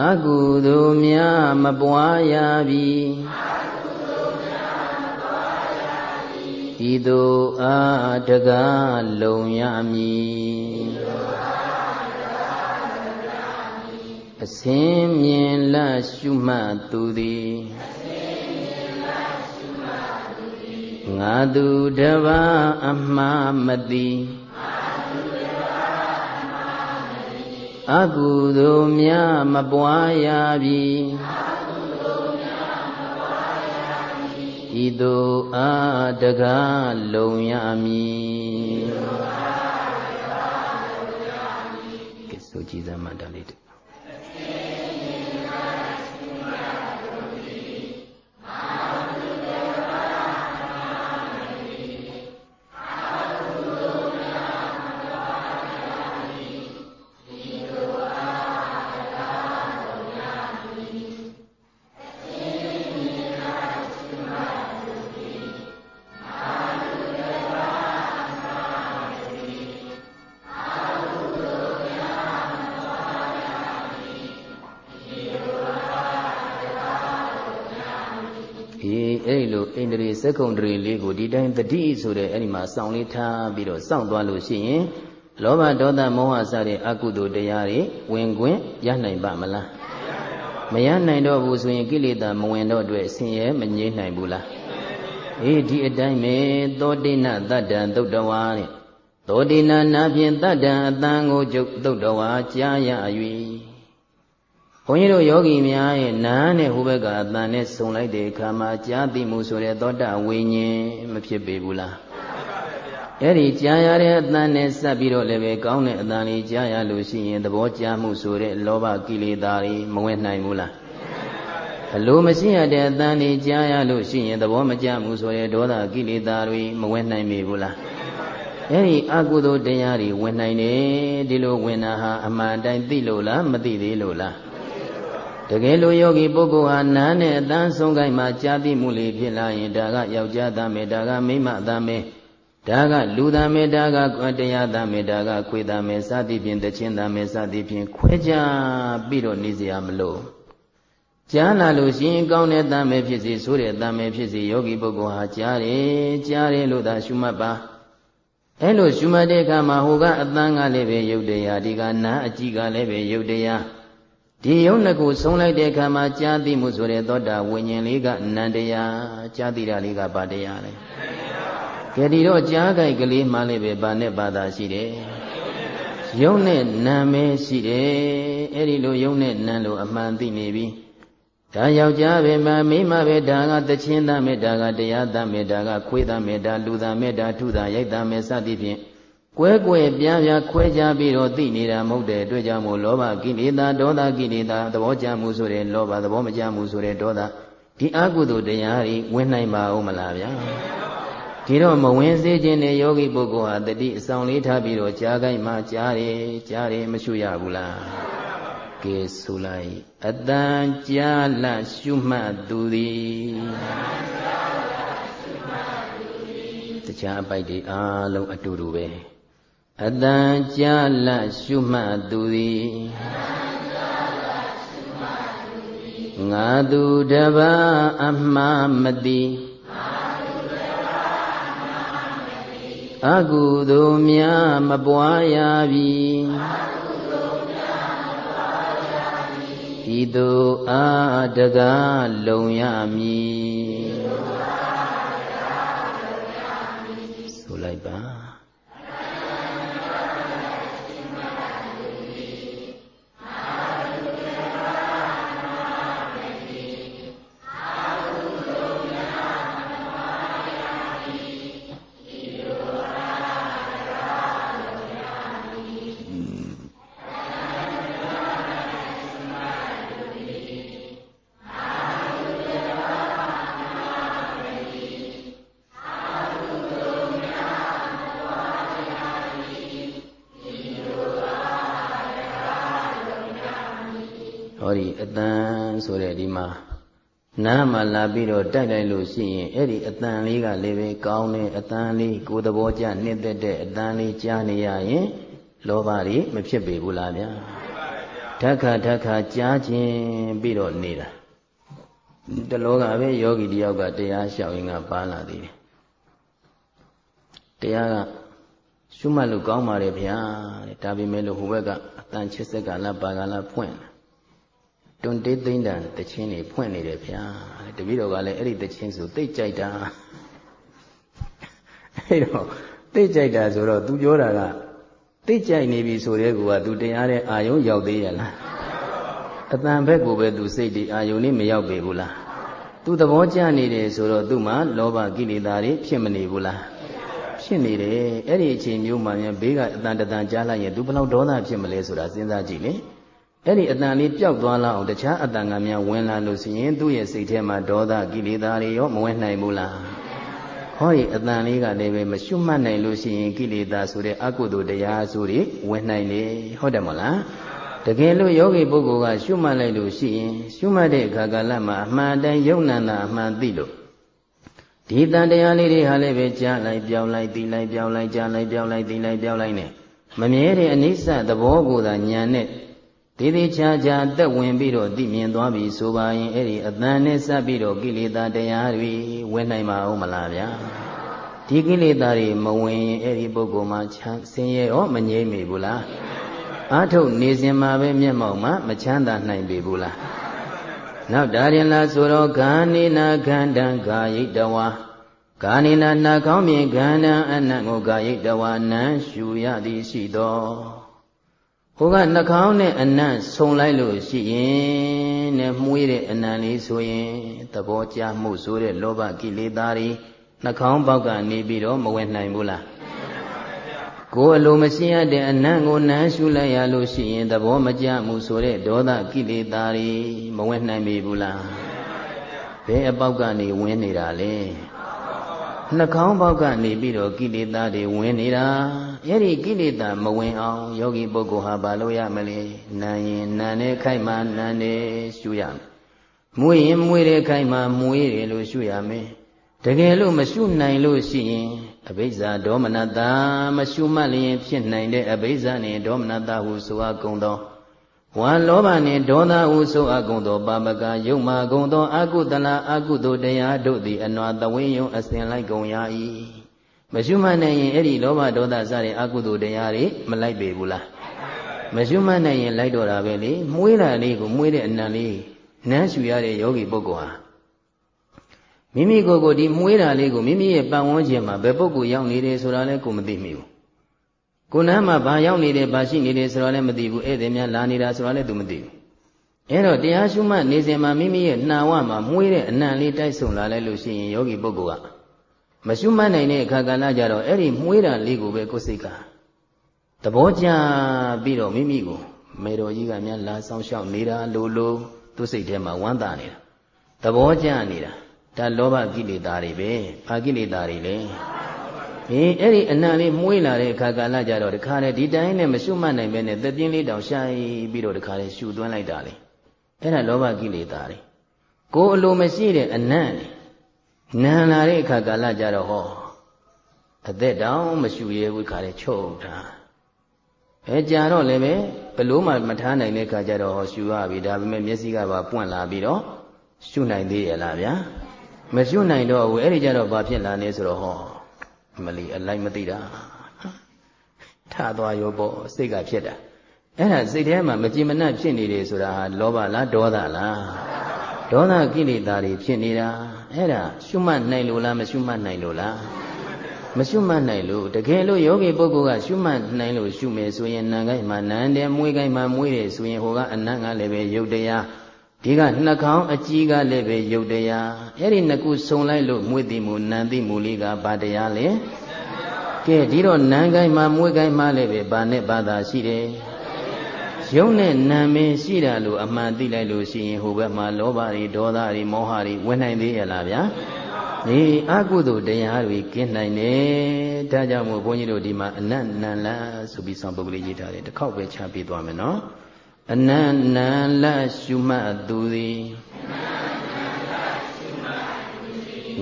Speaker 1: အကုသိုလ်များမပွားရပြီ ဤသို့အာတကားလုံရမည်အစင်းမြင်လရှုမှတ်သူသည်ငါသူတပါအမှားမသိအကုသိုလ်များမပွားရပြီ ဤသို့အာတကားလုံရမည်ကဲဆိုကြည်စမ်းမှတလေး စက္ကုံတရေလေးကိုဒီတိုင်းတတိဆိုတဲ့အဲ့ဒီမှာစောင့်လေးထားပြီးတော့စောင့်သွားလို့ရှိရင်လောဘဒေါသမောဟစတဲ့အကုသိုလ်တရားတွေဝင်ခွင့်ရနိုင်ပါမလားမရနိုင်တော့ဘူးဆိုရင်ကိလေသာမဝင်တော့အတွက်ဆင်းရဲမငြိမ့်နိုင်ဘူးလားအေးဒီအတိုင်းပဲသောတိနတတ္တံသုတ်တဝါတဲ့သောတိနနာဖြင့်တတ္တံအတန်ကိုကျုပ်သုတ်တဝါကြားရ၍ ဘုန်းကြီးတို့ယောဂီများရဲ့နားနဲ့ဟိုဘက်ကအတန်နဲ့ဆုံလိုက်တဲ့အခါမှာကြားသိမှုဆိုတဲ့သောတာဝိညာဉ်မဖြစ်ပေဘူးလားအဲ့ဒီကြားရတဲ့အတန်နဲ့စပ်ပြီးတော့လည်းပဲကောင်းတဲ့အတန်လေးကြားရလို့ရှိရင်သဘောကျမှုဆိုတဲ့လောဘကိလေသာတွေမဝင်နိုင်ဘူးလားအလိုမရှိရတဲ့အတန်လေးကြားရလို့ရှိရင်သဘောမကျမှုဆိုတဲ့ဒေါသကိလေသာတွေမဝင်နိုင်ပေဘူးလားအဲ့ဒီအကုသိုလ်တရားတွေဝင်နိုင်တယ်ဒီလိုဝင်တာဟာအမှန်တိုင်းသိလို့လားမသိသေးလို့လား တကယ်လို့ယောဂီပုဂ္ဂိုလ်ဟာနားနဲ့အတန်းဆုံးကိုင်းမှာကြာတိမှုလေးဖြစ်လာရင်ဒါကယောက်ျားသားမေဒါကမိန်းမသားမေဒါကလူသားမေဒါကတရားသားမေဒါကခွေသားမေစသည်ဖြင့်တခြင်းသားမေစသည်ဖြင့်ခွဲခြားပြီးတော့နေစရာမလိုကြားလာလို့ရှိရင်ကောင်းတဲ့သားမေဖြစ်စီဆိုးတဲ့သားမေဖြစ်စီယောဂီပုဂ္ဂိုလ်ဟာကြားတယ်ကြားတယ်လို့သာရှုမှတ်ပါအဲလိုရှုမှတ်တဲ့အခါမှာဟိုကအတန်းကလည်းပဲယုတ်တရားဒီကနာအကြည့်ကလည်းပဲယုတ်တရား ဒီယုံနှစ်ခုဆုံးလိုက်တဲ့အခါမှာကြာသိမှုဆိုတဲ့သောတာဝိညာဉ်လေးကနန္တရားကြာသိတာလေးကဗာတရားလေကဲဒီတော့ကြားကြိုက်ကလေးမှလည်းပဲဗာနဲ့ဘာသာရှိတယ်ယုံနဲ့နာမဲရှိတယ်အဲ့ဒီလိုယုံနဲ့နံလို့အမှန်သိနေပြီဒါယောက်ျားပဲမမိမပဲဒါကတချင်းသားမေတ္တာကတရားသားမေတ္တာကခွေးသားမေတ္တာလူသားမေတ္တာထုသားရိုက်သားမေစသည်ဖြင့် ကွဲကွဲပြားပြားခွဲခြားပြီးတော့သိနေတာမဟုတ်တဲ့အတွက်ကြောင့်မို့လောဘကိလေသာဒေါသကိလေသာသဘောကျမှုဆိုတဲ့လောဘသဘောမကျမှုဆိုတဲ့ဒေါသဒီအကုသိုလ်တရားတွေဝင်နိုင်ပါဦးမလားဗျာဒီတော့မဝင်စေခြင်းနဲ့ယောဂီပုဂ္ဂိုလ်ဟာတတိအဆောင်လေးထားပြီးတော့ကြားကိုင်းမှကြားတယ်ကြားတယ်မရှုရဘူးလားကဲဆိုလိုက်အတန်ကြားလရှုမှတ်သူသည်တရားအပိုက်တွေအားလုံးအတူတူပဲ အတန်ကြားလရှုမှတ်သူသည်ငါသူတပါအမှားမတိအကုသိုလ်များမပွားရပြီဤသို့အာတကားလုံရမည် ဆိုတဲ့ဒီမှာနားမှာလာပြီးတော့တိုက်လိုက်လို့ရှိရင်အဲ့ဒီအတန်လေးကလည်းပဲကောင်းတဲ့အတန်လေးကိုယ်သဘောကျနှစ်သက်တဲ့အတန်လေးကြားနေရရင် လောဘတွေမဖြစ်ပေဘူးလားဗျာဓက္ခဓက္ခကြားခြင်းပြီးတော့နေတာတလောကပဲယောဂီတယောက်ကတရားလျှောက်ရင်ကပါလာသေးတယ်တရားကရှုမှတ်လို့ကောင်းပါတယ်ဗျာတဲ့ဒါပေမဲ့လို့ဟိုဘက်ကအတန်ချစ်စက်ကလာပါကလာဖွင့်တယ် တွန်တေးသိမ့်တန်တချင်းတွေဖွင့်နေတယ်ဗျာတပည့်တော်ကလည်းအဲ့ဒီတချင်းဆိုသိကြိုက်တာအဲ့တော့သိကြိုက်တာဆိုတော့ तू ပြောတာကသိကြိုက်နေပြီဆိုတဲ့ကူက तू တရားတဲ့အာယုံရောက်သေးရလားအတန်ဘက်ကိုပဲ तू စိတ်ဒီအာယုံလေးမရောက်ပေဘူးလား तू သဘောကျနေတယ်ဆိုတော့ तू မှာလောဘကိလေသာတွေဖြစ်မနေဘူးလားဖြစ်နေတယ်အဲ့ဒီအချိန်မျိုးမှမြန်ဘေးကအတန်တန်ကြားလိုက်ရင် तू ဘယ်လောက်ဒေါသဖြစ်မလဲဆိုတာစဉ်းစားကြည့်လေ အဲ့ဒီအတန်လေးပျောက်သွားလောက်အောင်တခြားအတန်ကများဝင်လာလို့ဆိုရင်သူ့ရဲ့စိတ်ထဲမှာဒေါသကိလေသာတွေရောမဝင်နိုင်ဘူးလားဟောဒီအတန်လေးကလည်းပဲမရှုမှတ်နိုင်လို့ရှိရင်ကိလေသာဆိုတဲ့အကုသိုလ်တရားဆိုတွေဝင်နိုင်တယ်ဟုတ်တယ်မလားတကယ်လို့ယောဂီပုဂ္ဂိုလ်ကရှုမှတ်လိုက်လို့ရှိရင်ရှုမှတ်တဲ့အခါကာလမှာအမှန်တန်ယုံနန္တာအမှန်သိလို့ဒီတန်တရားလေးတွေဟာလည်းပဲကြားလိုက်ပြောင်းလိုက်သိလိုက်ပြောင်းလိုက်ကြားလိုက်ပြောင်းလိုက်သိလိုက်ပြောင်းလိုက်နဲ့မမြဲတဲ့အနိစ္စသဘောကိုသာဉာဏ်နဲ့ သေးသေးချာချာတက်ဝင်ပြီးတော့သိမြင်သွားပြီဆိုပါရင်အဲ့ဒီအတန်နဲ့စပ်ပြီးတော့ကိလေသာတရားတွေဝင်နိုင်မှာဟုတ်မလားဗျာဒီကိလေသာတွေမဝင်ရင်အဲ့ဒီပုဂ္ဂိုလ်မှာချမ်းဆင်းရဲရောမငြိမ့်မိဘူးလားအာထုတ်နေစဉ်မှာပဲမျက်မှောက်မှာမချမ်းသာနိုင်ပြီဘူးလားနောက်ဒါရင်လားဆိုတော့ဂာနိနာခန္တံဂာယိတဝါဂာနိနာနာကောင်းမြင်ခန္ဓာအနံ့ကိုဂာယိတဝါနံရှူရသည်ရှိတော် ဟိုကနှာခေါင်းနဲ့အနံ့ဆုံလိုက်လို့ရှိရင်နဲ့မှုေးတဲ့အနံ့လေးဆိုရင်သဘောကျမှုဆိုတဲ့လောဘကိလေသာတွေနှာခေါင်းပေါက်ကနေပြီးတော့မဝင်နိုင်ဘူးလားကိုယ်အလိုမရှိရတဲ့အနံ့ကိုနမ်းရှုလိုက်ရလို့ရှိရင်သဘောမကျမှုဆိုတဲ့ဒေါသကိလေသာတွေမဝင်နိုင်ပြီဘူးလားဘယ်အပေါက်ကနေဝင်နေတာလဲ နှာခေါင်းပေါက်ကနေပြီးတော့ကိလေသာတွေဝင်နေတာအဲ့ဒီကိလေသာမဝင်အောင်ယောဂီပုဂ္ဂိုလ်ဟာဘာလို့ရမလဲနာရင်နာနဲ့ခိုက်မှနာနဲ့ရှုရမယ်မွေးရင်မွေးတဲ့ခိုက်မှမွေးတယ်လို့ရှုရမယ်တကယ်လို့မရှုနိုင်လို့ရှိရင်အဘိဇ္ဇာဒေါမနတာမရှုမှတ်လျင်ဖြစ်နိုင်တဲ့အဘိဇ္ဇာနှင့်ဒေါမနတာဟုဆိုအပ်ကုန်သော ဝါလောဘနှင့်ဒေါသဟုဆိုအပ်ကုန်သောပါမကယုံမာကုန်သောအကုသလအကုသိုလ်တရားတို့သည်အနွာတဝင်းယုံအစဉ်လိုက်ကုန်ရ၏မရှုမှတ်နိုင်ရင်အဲ့ဒီလောဘဒေါသစတဲ့အကုသိုလ်တရားတွေမလိုက်ပေဘူးလားမရှုမှတ်နိုင်ရင်လိုက်တော့တာပဲလေမွေးတာလေးကိုမွေးတဲ့အနံလေးနမ်းရှူရတဲ့ယောဂီပုဂ္ဂိုလ်ဟာမိမိကိုယ်ကိုဒီမွေးတာလေးကိုမိမိရဲ့ပတ်ဝန်းကျင်မှာဘယ်ပုဂ္ဂိုလ်ရောက်နေတယ်ဆိုတာလည်းကိုမသိမိဘူး ကိုယ်နမ်းမှာဘာရောက်နေတယ်ဘာရှိနေတယ်ဆိုတာလည်းမသိဘူးဧည့်သည်များလာနေတာဆိုတာလည်းသူမသိဘူးအဲ့တော့တရားရှုမှတ်နေစဉ်မှာမိမိရဲ့နှာဝမှာမွေးတဲ့အနံလေးတိုက်ဆုံလာလိုက်လို့ရှိရင်ယောဂီပုဂ္ဂိုလ်ကမရှုမှတ်နိုင်တဲ့အခါကဏ္ဍကြတော့အဲ့ဒီမွေးတာလေးကိုပဲကိုယ်စိတ်ကသဘောကျပြီးတော့မိမိကိုမေတော်ကြီးကများလာဆောင်ရှောက်နေတာလို့လို့သူ့စိတ်ထဲမှာဝမ်းသာနေတာသဘောကျနေတာဒါလောဘကိလေသာတွေပဲဘာကိလေသာတွေလဲ ဟေးအဲ့ဒီအနံလေးမှုေးလာတဲ့အခါကာလကြတော့တခါလေဒီတိုင်းနဲ့မရှုမှတ်နိုင်ပဲနဲ့သပြင်းလေးတောင်ရှာပြီးတော့တခါလေရှုသွင်းလိုက်တာလေအဲ့ဒါလောဘကိလေသာတွေကိုအလိုမရှိတဲ့အနံ့နံလာတဲ့အခါကာလကြတော့ဟောအသက်တောင်မရှုရဲဘူးခါလေချုပ်တာအဲကြာတော့လည်းပဲဘလို့မှမထားနိုင်တဲ့ခါကျတော့ဟောရှူရပြီဒါပေမဲ့မျက်စိကပါပွင့်လာပြီးတော့ရှုနိုင်သေးရဲ့လားဗျာမရှုနိုင်တော့ဘူးအဲ့ဒီကျတော့ဘာဖြစ်လာနေဆိုတော့ဟော မလီအလိုက်မသိတာထသွားရောပေါ့စိတ်ကဖြစ်တာအဲ့ဒါစိတ်ထဲမှာမကြည်မနှံ့ဖြစ်နေတယ်ဆိုတာဟာလောဘလားဒေါသလားဒေါသကိလေသာတွေဖြစ်နေတာအဲ့ဒါရှုမှတ်နိုင်လို့လားမရှုမှတ်နိုင်လို့လားမရှုမှတ်နိုင်လို့တကယ်လို့ယောဂီပုဂ္ဂိုလ်ကရှုမှတ်နိုင်လို့ရှုမယ်ဆိုရင်နံကိုင်းမှာနံတယ်မွေးကိုင်းမှာမွေးတယ်ဆိုရင်ဟိုကအနံ့ကလည်းပဲယုတ်တရား ဒီကနှာခေါင်းအကြီးကလည်းပဲယုတ်တရားအဲ့ဒီနှစ်ခုစုံလိုက်လို့မွေးတိမှုနံတိမှုလေးကဘာတရားလဲကဲဒီတော့နံကိုင်းမှာမွေးကိုင်းမှာလည်းပဲဘာနဲ့ဘာသာရှိတယ်ယုံနဲ့နာမည်ရှိတာလို့အမှန်သိလိုက်လို့ရှိရင်ဟိုဘက်မှာလောဘတွေဒေါသတွေမောဟတွေဝင်နိုင်သေးရဲ့လားဗျာဒီအကုသိုလ်တရားတွေကင်းနိုင်တယ်ဒါကြောင့်မို့ဘုန်းကြီးတို့ဒီမှာအနတ်နန္လဆိုပြီးဆောင်ပုဂ္ဂလိရေးထားတယ်တစ်ခေါက်ပဲချပြသွားမယ်နော် အနန္နလရှုမှတ်သူသည်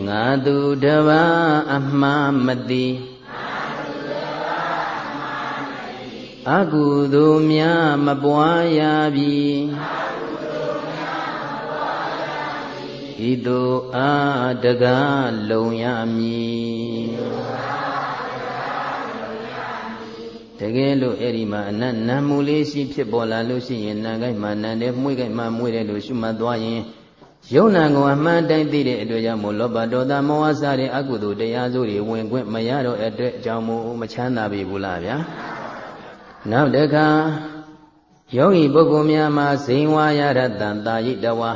Speaker 1: ငါသူတပါအမှားမသိအကုသိုလ်များမပွားရပြီဤသို့အာတကားလုံရမည် တကယ်လို့အဲ့ဒီမှာအနတ်နံမှုလေးရှိဖြစ်ပေါ်လာလို့ရှိရင်နံကိုက်မှာနံတယ်မှုိုက်ကိုက်မှာမှုိုက်တယ်လို့ရှုမှတ်သွားရင်ယုံနာကိုအမှန်တိုင်းသိတဲ့အတွက်ကြောင့်မို့လောဘဒေါသမောဟစတဲ့အကုသိုလ်တရားစိုးတွေဝင်ခွင့်မရတော့အတွက်အကြောင်းမို့မချမ်းသာပြီဘူးလားဗျာနောက်တခါယောဂီပုဂ္ဂိုလ်များမှာဇိန်ဝါရတတန်တာယိတဝါ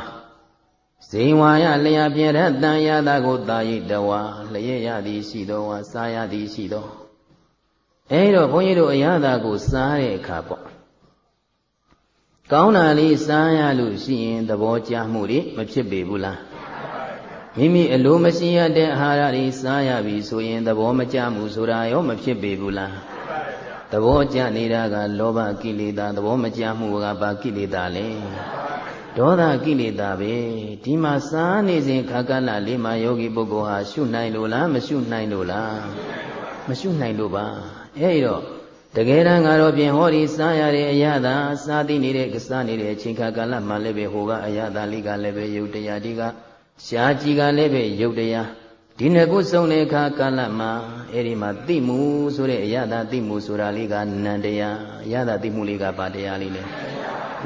Speaker 1: ဇိန်ဝါရလျာပြရတန်ရတာကိုတာယိတဝါလျက်ရသည်ရှိသောဝါစားရသည်ရှိသော အဲဒါဘုန်းကြီးတို့အရသာကိုစားတဲ့အခါပေါ့ကောင်းတာလေးစားရလို့ရှိရင်သဘောကျမှုတွေမဖြစ်ပေဘူးလားမိမိအလိုမရှိရတဲ့အာဟာရတွေစားရပြီဆိုရင်သဘောမကျမှုဆိုတာရောမဖြစ်ပေဘူးလားသဘောကျနေတာကလောဘကိလေသာသဘောမကျမှုကဘာကိလေသာလဲဒေါသကိလေသာပဲဒီမှာစားနေစဉ်ခါကလလေးမှာယောဂီပုဂ္ဂိုလ်ဟာရှုနိုင်လို့လားမရှုနိုင်လို့လားမရှုနိုင်လို့ပါ အဲဒီတော့တကယ်တမ်းကတော့ပြင်ဟောဒီစားရတဲ့အရာသာစားသိနေတဲ့ကစားနေတဲ့အချိန်ခါကာလမှာလည်းပဲဟိုကအရာသာလေးကလည်းပဲယုတ်တရားဒီကရှားကြီးကလည်းပဲယုတ်တရားဒီနှစ်ခုစုံတဲ့အခါကာလမှာအဲ့ဒီမှာသိမှုဆိုတဲ့အရာသာသိမှုဆိုတာလေးကနန္တရားအရာသာသိမှုလေးကဘာတရားလေးလဲ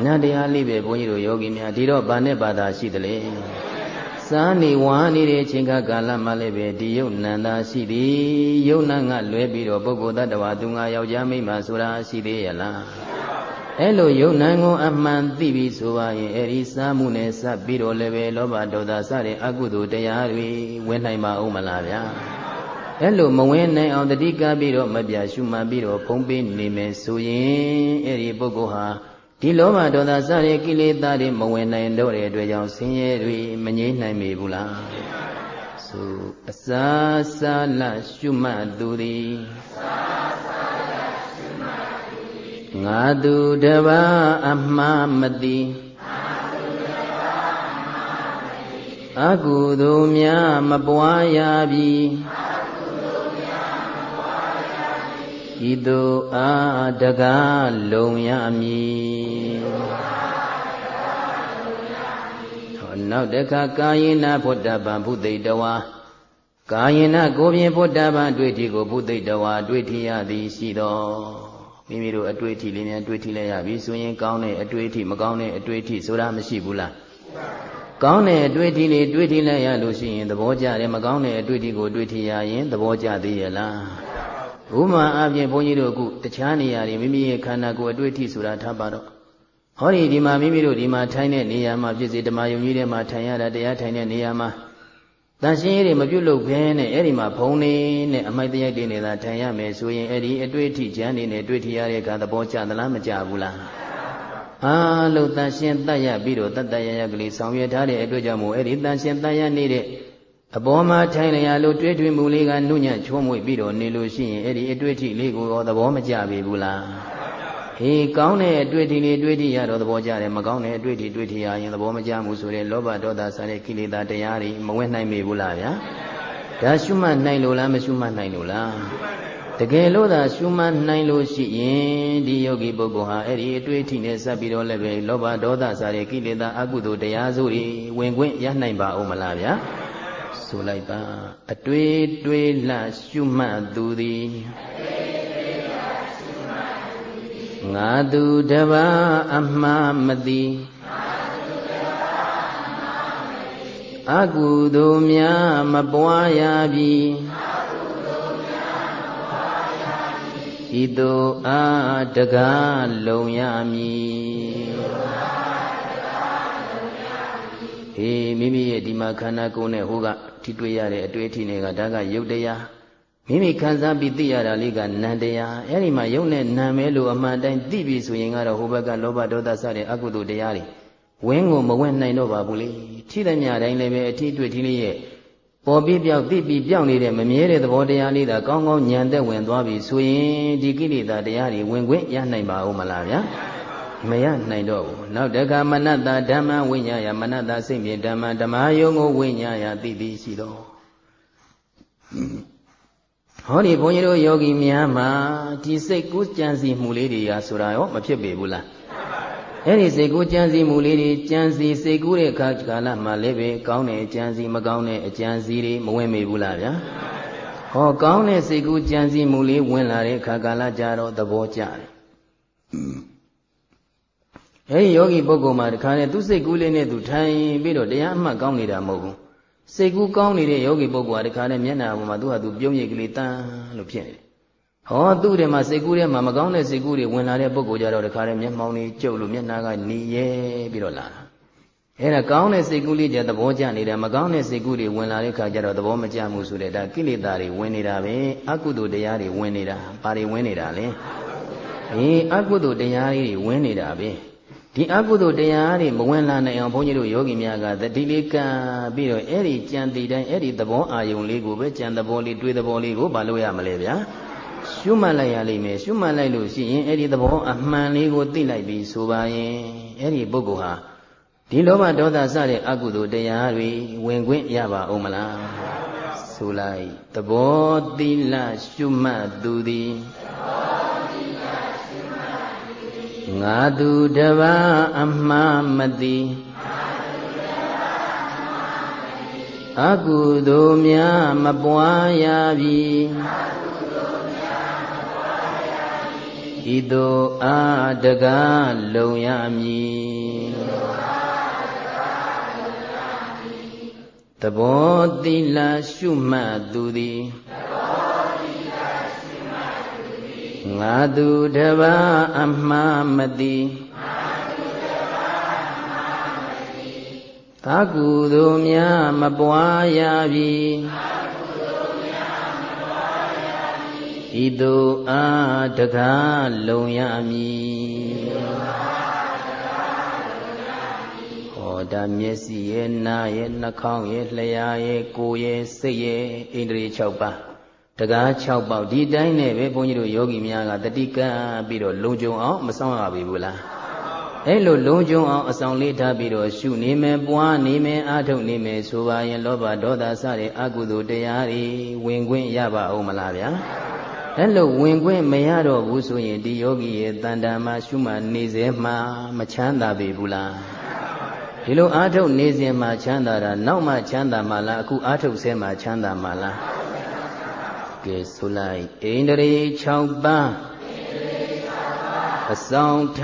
Speaker 1: နန္တရားလေးပဲဘုန်းကြီးတို့ယောဂီများဒီတော့ဘာနဲ့ဘာသာရှိသလဲ စားနေဝါနေတဲ့အချိန်ကကာလမှလည်းပဲဒီယုတ်နန္တာရှိသည်ယုတ်နံကလွဲပြီးတော့ပုဂ္ဂိုလ်တ attva သူငါယောက်ျားမိန်းမဆိုတာရှိသေးရဲ့လားအဲ့လိုယုတ်နံကိုအမှန်သိပြီးဆိုပါရင်အဲ့ဒီစားမှုနဲ့စပ်ပြီးတော့လည်းပဲလောဘဒေါသစတဲ့အကုသိုလ်တရားတွေဝင်နိုင်ပါဦးမလားဗျာအဲ့လိုမဝင်နိုင်အောင်တတိကပြီးတော့မပြရှုမှတ်ပြီးတော့ဖုံးပေးနေမယ်ဆိုရင်အဲ့ဒီပုဂ္ဂိုလ်ဟာ ဒီလောဘဒေါသစတဲ့ကိလေသာတွေမဝင်နိုင်တော့တဲ့အတွက်ကြောင့်ဆင်းရဲတွေမငြိမ့်နိုင်မိဘူးလားဆိုအစာစာလရှုမှတ်သူသည်ငါသူတပါအမှားမသိအကုသိုလ်များမပွားရပြီ ဤသို့အာတကားလုံရမည်ဟောနောက်တခါကာယေနဘုဒ္ဓဗံဘုသိတဝါကာယေနကိုပြင်ဘုဒ္ဓဗံတွေ့ထီကိုဘုသိတဝါတွေ့ထီရသည်ရှိတော်မိမိတို့အတွေ့အထိလေးနဲ့တွေ့ထိလဲရပြီဆိုရင်ကောင်းတဲ့အတွေ့အထိမကောင်းတဲ့အတွေ့အထိဆိုတာမရှိဘူးလားကောင်းတဲ့အတွေ့အထိလေးတွေ့ထိလဲရလို့ရှိရင်သဘောကျတယ်မကောင်းတဲ့အတွေ့အထိကိုတွေ့ထိရရင်သဘောကျသေးရဲ့လား ဥမာအပြင်ဘုန်းကြီးတို့အခုတခြားနေရာတွေမိမိရဲ့ခန္ဓာကိုယ်အတွေ့အထိဆိုတာထားပါတော့ဟောဒီဒီမှာမိမိတို့ဒီမှာထိုင်တဲ့နေရာမှာဖြစ်စေဓမ္မယုံကြီးထဲမှာထိုင်ရတာတရားထိုင်တဲ့နေရာမှာတန်ရှင်းရေးတွေမပြုတ်လို့ဘဲနဲ့အဲ့ဒီမှာဘုံနေနဲ့အမိုက်တရိုက်တွေနဲ့သာထိုင်ရမယ်ဆိုရင်အဲ့ဒီအတွေ့အထိကျမ်းနေနဲ့တွေ့ထရတဲ့အခါသဘောကျသလားမကျဘူးလားအားလုံးတန်ရှင်းတတ်ရပြီးတော့တတ်တရရကလေးဆောင်ရွက်ထားတဲ့အတွက်ကြောင့်မို့အဲ့ဒီတန်ရှင်းတတ်ရနေတဲ့ အပေါ်မှာထိုင်လျာလို့တွေ့တွေ့မှုလေးကနှုညံ့ချုံးမွေပြီးတော့နေလို့ရှိရင်အဲ့ဒီအတွေ့အထိလေးကိုရောသဘောမကျပြီဘူးလားဟေးကောင်းတဲ့အတွေ့အထိလေးတွေ့ထိရတော့သဘောကျတယ်မကောင်းတဲ့အတွေ့အထိတွေ့ထိရရင်သဘောမကျမှုဆိုတဲ့လောဘဒေါသစတဲ့ကိလေသာတရားတွေမဝင်နိုင်ပြီဘူးလားဗျာဒါရှုမှတ်နိုင်လို့လားမရှုမှတ်နိုင်လို့လားတကယ်လို့သာရှုမှတ်နိုင်လို့ရှိရင်ဒီယောဂီပုဂ္ဂိုလ်ဟာအဲ့ဒီအတွေ့အထိနဲ့ဆက်ပြီးတော့လည်းပဲလောဘဒေါသစတဲ့ကိလေသာအကုသိုလ်တရားစုတွေဝင်ခွင့်ရနိုင်ပါဦးမလားဗျာ ဆိုလိုက်ပါအတွေ့တွေးလှရှုမှတ်သူသည်ငါသူတပါအမှားမသိအကုသိုလ်များမပွားရပြီဤသို့အာတကားလုံရမည် မိမိရဲ့ဒီမှာခန္ဓာကိုယ်နဲ့ဟိုကထိတွေ့ရတဲ့အတွေ့အထိတွေကဒါကယုတ်တရားမိမိခံစားပြီးသိရတာလေးကနံတရားအဲ့ဒီမှာယုတ်နဲ့နံမဲလို့အမှန်တိုင်းသိပြီဆိုရင်ကတော့ဟိုဘက်ကလောဘဒေါသစတဲ့အကုသိုလ်တရားတွေဝင်းကိုမဝင့်နိုင်တော့ပါဘူးလေထိတဲ့မြတိုင်းလည်းပဲအထိတွေ့ထိလေးရဲ့ပေါ်ပြီးပြောက်သိပြီးပြောက်နေတဲ့မမြဲတဲ့သဘောတရားလေးသာကောင်းကောင်းညံသက်ဝင်သွားပြီဆိုရင်ဒီကိလေသာတရားတွေဝင်ခွင့်ရနိုင်ပါဦးမလားဗျာ မရနိုင်တော့ဘူးနောက်တခါမနတ္တဓမ္မဝိညာယမနတ္တစိတ်မြင်ဓမ္မဓမ္မယုံကိုဝိညာယသိသိရှိတော့ဟောဒီဘုန်းကြီးတို့ယောဂီများမှာဒီစိတ်ကူးကြံစီမှုလေးတွေကဆိုတာရောမဖြစ်ပေဘူးလားအဲ့ဒီစိတ်ကူးကြံစီမှုလေးတွေကြံစီစိတ်ကူးတဲ့အခါကာလမှာလည်းပဲကောင်းတဲ့အကြံစီမကောင်းတဲ့အကြံစီတွေမဝင်မေဘူးလားဗျာဟောကောင်းတဲ့စိတ်ကူးကြံစီမှုလေးဝင်လာတဲ့အခါကာလကြတော့သဘောကျတယ် အဲဒီယောဂီပုဂ္ဂိုလ်မှာတခါနဲ့သူစိတ်ကူးလေးနဲ့သူထိုင်ပြီးတော့တရားအမှတ်ကောင်းနေတာမဟုတ်ဘူးစိတ်ကူးကောင်းနေတဲ့ယောဂီပုဂ္ဂိုလ်ဟာတခါနဲ့မျက်နှာပေါ်မှာသူဟာသူပြုံးရည်ကလေးတန်းလို့ဖြစ်နေတယ်ဟောသူ့ထဲမှာစိတ်ကူးထဲမှာမကောင်းတဲ့စိတ်ကူးတွေဝင်လာတဲ့ပုဂ္ဂိုလ်ကြတော့တခါနဲ့မျက်မှောင်လေးကျုပ်လို့မျက်နှာကနီရဲပြီးတော့လာတာအဲ့ဒါကောင်းတဲ့စိတ်ကူးလေးကြသဘောကျနေတယ်မကောင်းတဲ့စိတ်ကူးတွေဝင်လာတဲ့ခါကျတော့သဘောမကျမှုဆိုတဲ့ဒါကိလေသာတွေဝင်နေတာပဲအကုသိုလ်တရားတွေဝင်နေတာဘာတွေဝင်နေတာလဲအေးအကုသိုလ်တရားတွေဝင်နေတာပဲ ဒီအကုသိုလ်တရားတွေမဝင်လာနိုင်အောင်ဘုန်းကြီးတို့ယောဂီများကတတိလေးကံပြီးတော့အဲ့ဒီကြံတည်တိုင်းအဲ့ဒီသဘောအာယုံလေးကိုပဲကြံသဘောလေးတွေးသဘောလေးကိုမလုပ်ရမလဲဗျာရှုမှတ်လိုက်ရလိမ့်မယ်ရှုမှတ်လိုက်လို့ရှိရင်အဲ့ဒီသဘောအမှန်လေးကိုသိလိုက်ပြီးဆိုပါရင်အဲ့ဒီပုဂ္ဂိုလ်ဟာဒီလောဘဒေါသစတဲ့အကုသိုလ်တရားတွေဝင်ခွင့်ရပါအောင်မလားဆိုလိုက်သဘောတိလရှုမှတ်သူသည် ငါသူတပါအမှားမသိအကုသိုလ်များမပွားရပြီဤသို့အာတကားလုံရမည်သဘောတိလရှုမှတ်သူသည် ငါသူတပါအမှားမသိသာကုသိုလ်များမပွားရပြီဤသို့အာတကားလုံရမည်ဟောဒါမျက်စိရဲ့နားရဲ့နှာခေါင်းရဲ့လျှာရဲ့ကိုယ်ရဲ့စိတ်ရဲ့ဣန္ဒြေ6ပါး တကား6ပေါက်ဒီတိုင်းနဲ့ပဲဘုန်းကြီးတို့ယောဂီများကတတိကံပြီးတော့လုံခြုံအောင်မဆောင်ရပြီဘူးလားအဲ့လိုလုံခြုံအောင်အဆောင်လေးထားပြီးတော့ရှုနေမယ်ပွားနေမယ်အာထုတ်နေမယ်ဆိုပါရင်လောဘဒေါသစတဲ့အကုသိုလ်တရားတွေဝင်ခွင့်ရပါအောင်မလားဗျာအဲ့လိုဝင်ခွင့်မရတော့ဘူးဆိုရင်ဒီယောဂီရဲ့တန်တာမှာရှုမှနေစေမှာမချမ်းသာပေဘူးလားဒီလိုအာထုတ်နေစဉ်မှာချမ်းသာတာနောက်မှချမ်းသာမှာလားအခုအာထုတ်ဆဲမှာချမ်းသာမှာလား ကဲဆိုလိုက်ဣန္ဒြေ6ပါးအဆောင်ထ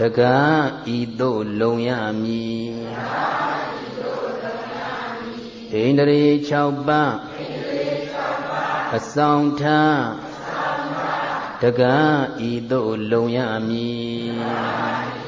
Speaker 1: တကားဤသို့လုံရမည်ဣန္ဒြေ6ပါးအဆောင်ထတကားဤသို့လုံရမည်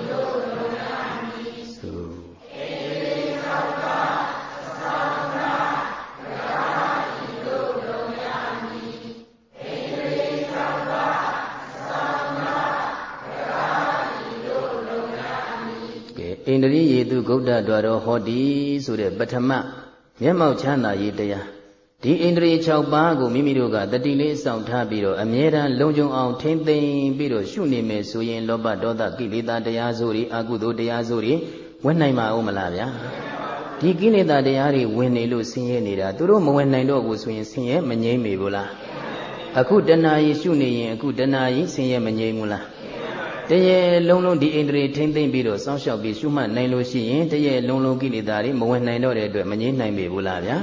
Speaker 1: န္ဒြိယေတုဂုတ်တတွာတော်ဟောတိဆိုတဲ့ပထမမျက်မှောက်ချမ်းသာရေးတရားဒီဣန္ဒြေ6ပါးကိုမိမိတို့ကတတိလေးစောင့်ထားပြီးတော့အမြဲတမ်းလုံခြုံအောင်ထိမ့်သိမ်းပြီးတော့ရှုနေမယ်ဆိုရင်လောဘဒေါသကိလေသာတရားစိုးတွေအကုသိုလ်တရားစိုးတွေဝင်နိုင်မှာဦးမလားဗျာဒီကိလေသာတရားတွေဝင်နေလို့ဆင်းရဲနေတာသူတို့မဝင်နိုင်တော့ဘူးဆိုရင်ဆင်းရဲမငြိမ့်မေဘူးလားအခုတဏှာကြီးရှုနေရင်အခုတဏှာကြီးဆင်းရဲမငြိမ့်ဘူးလား တရေလုံးလုံးဒီဣန္ဒြေထိမ့်သိမ့်ပြီးတော့စောင့်ရှောက်ပြီးရှုမှတ်နိုင်လို့ရှိရင်တရေလုံးလုံးကိလေသာတွေမဝင်နိုင်တော့တဲ့အတွက်မငြိမ့်နိုင်ပေဘူးလားဗျာ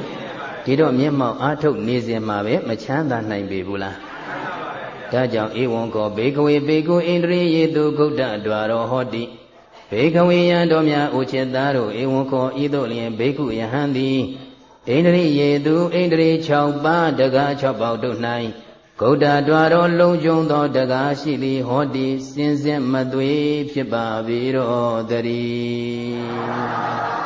Speaker 1: ဒီတော့မျက်မှောက်အားထုတ်နေစဉ်မှာပဲမချမ်းသာနိုင်ပေဘူးလားဒါကြောင့်ဧဝံကောဘေကဝေဘေကုဣန္ဒြေယေတုဂုတ်တဒွါရောဟောတိဘေကဝေယံတော်များအိုချစ်သားတို့ဧဝံကောဤသို့လျင်ဘေကုယဟန်သည်ဣန္ဒြေယေတုဣန္ဒြေ6ပါးတကား6ပေါက်တို့၌ ဂုတ်တဒွါရောလုံးကျုံသောတကားရှိသည်ဟောတိစင်စစ်မသွေဖြစ်ပါပေတော်တည်း